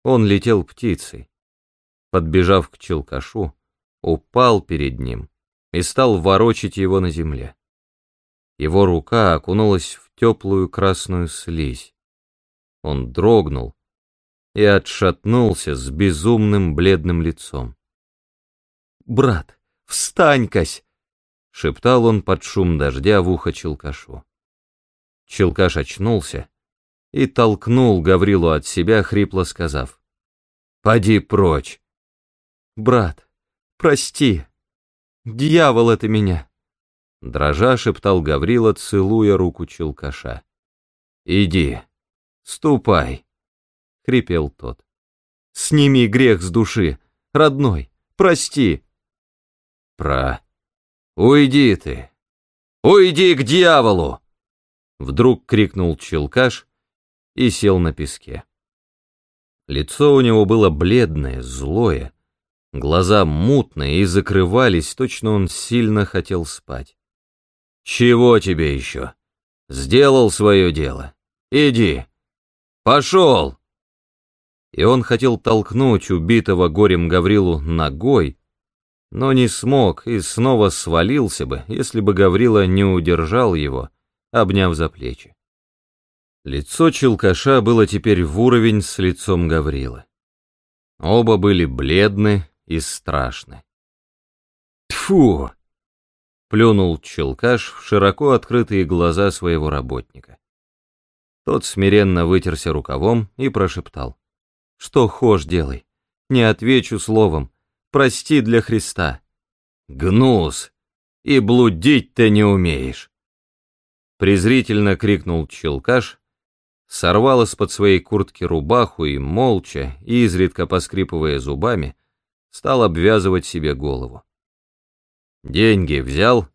Он летел птицей. Подбежав к челкашу, упал перед ним и стал ворочить его на земле. Его рука окунулась в теплую красную слизь. Он дрогнул и отшатнулся с безумным бледным лицом. «Брат, встань-кась!» — шептал он под шум дождя в ухо челкашу. Челкаш очнулся и толкнул Гаврилу от себя, хрипло сказав. «Поди прочь!» «Брат, прости! Дьявол это меня!» Дрожа шептал Гаврила, целуя руку Челкаша. «Иди, ступай!» — хрипел тот. «Сними грех с души, родной, прости!» «Про... Уйди ты! Уйди к дьяволу!» Вдруг крикнул Челкаш и сел на песке. Лицо у него было бледное, злое, глаза мутные и закрывались, точно он сильно хотел спать. «Чего тебе еще? Сделал свое дело. Иди. Пошел!» И он хотел толкнуть убитого горем Гаврилу ногой, но не смог и снова свалился бы, если бы Гаврила не удержал его, обняв за плечи. Лицо Челкаша было теперь в уровень с лицом Гаврила. Оба были бледны и страшны. Тфу! плюнул Челкаш в широко открытые глаза своего работника. Тот смиренно вытерся рукавом и прошептал. «Что хошь делай, не отвечу словом, прости для Христа». «Гнус! И блудить ты не умеешь!» Презрительно крикнул Челкаш, сорвал из-под своей куртки рубаху и, молча, изредка поскрипывая зубами, стал обвязывать себе голову. «Деньги взял?»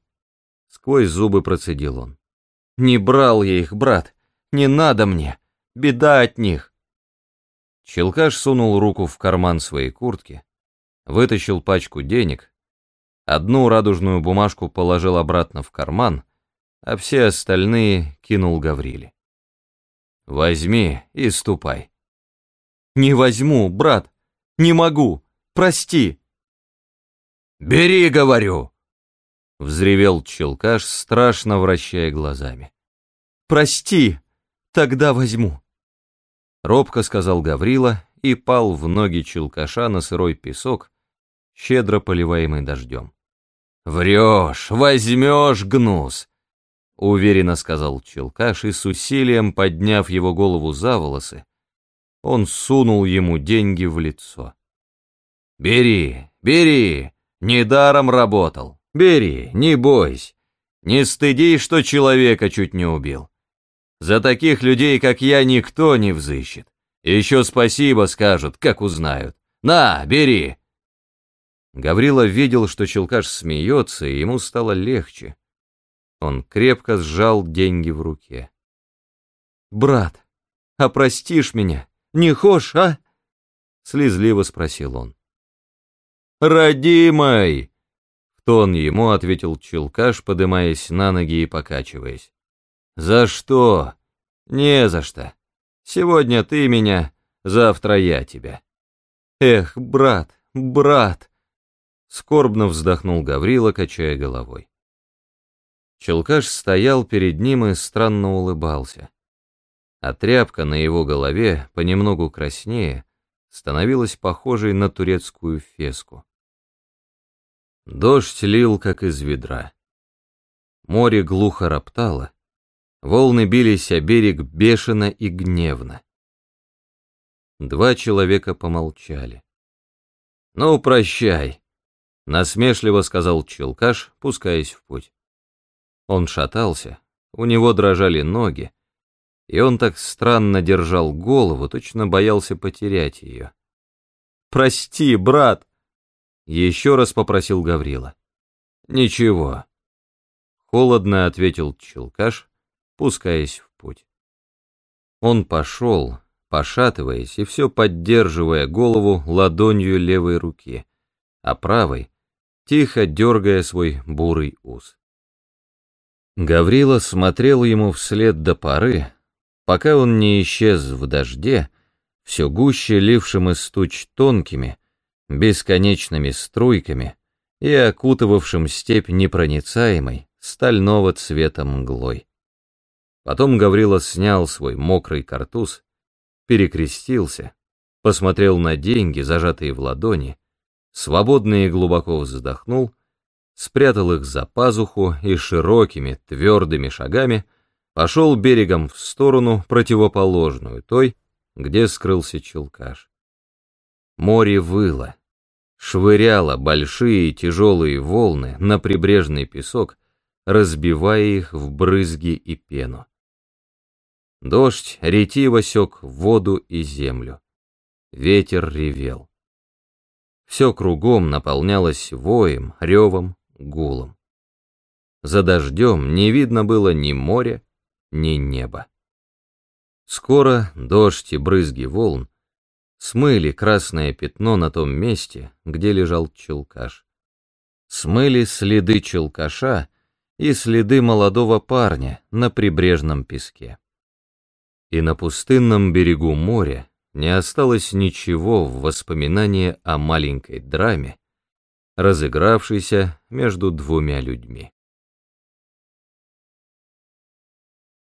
Сквозь зубы процедил он. «Не брал я их, брат, не надо мне, беда от них». Челкаш сунул руку в карман своей куртки, вытащил пачку денег, одну радужную бумажку положил обратно в карман, а все остальные кинул Гавриле. Возьми и ступай. Не возьму, брат, не могу, прости. Бери, говорю, взревел Челкаш, страшно вращая глазами. Прости, тогда возьму. Робко сказал Гаврила и пал в ноги Челкаша на сырой песок, щедро поливаемый дождем. «Врешь, возьмешь, гнус!» — уверенно сказал Челкаш и с усилием, подняв его голову за волосы, он сунул ему деньги в лицо. «Бери, бери, недаром работал, бери, не бойся, не стыди, что человека чуть не убил. За таких людей, как я, никто не взыщет. Еще спасибо скажут, как узнают. На, бери!» Гаврила видел, что Челкаш смеется, и ему стало легче. Он крепко сжал деньги в руке. «Брат, а простишь меня? Не хошь, а?» Слезливо спросил он. «Родимый!» В тон ему ответил Челкаш, подымаясь на ноги и покачиваясь. «За что?» «Не за что. Сегодня ты меня, завтра я тебя». «Эх, брат, брат!» Скорбно вздохнул Гаврила, качая головой. Челкаш стоял перед ним и странно улыбался. А тряпка на его голове, понемногу краснее, становилась похожей на турецкую феску. Дождь лил, как из ведра. Море глухо роптало, волны бились о берег бешено и гневно. Два человека помолчали. «Ну, прощай», — насмешливо сказал Челкаш, пускаясь в путь. Он шатался, у него дрожали ноги, и он так странно держал голову, точно боялся потерять ее. «Прости, брат!» — еще раз попросил Гаврила. «Ничего», — холодно ответил Челкаш, пускаясь в путь. Он пошел, пошатываясь и все поддерживая голову ладонью левой руки, а правой — тихо дергая свой бурый ус. Гаврила смотрел ему вслед до поры, пока он не исчез в дожде, все гуще лившим из туч тонкими, бесконечными струйками и окутывавшим степь непроницаемой, стального цвета мглой. Потом Гаврила снял свой мокрый картуз, перекрестился, посмотрел на деньги, зажатые в ладони, свободно и глубоко вздохнул спрятал их за пазуху и широкими, твердыми шагами пошел берегом в сторону, противоположную той, где скрылся Челкаш. Море выло, швыряло большие тяжелые волны на прибрежный песок, разбивая их в брызги и пену. Дождь ретиво сёк воду и землю. Ветер ревел. Все кругом наполнялось воем, ревом, гулом. За дождем не видно было ни моря, ни неба. Скоро дождь и брызги волн смыли красное пятно на том месте, где лежал челкаш. Смыли следы челкаша и следы молодого парня на прибрежном песке. И на пустынном берегу моря не осталось ничего в воспоминании о маленькой драме, разыгравшийся между двумя людьми.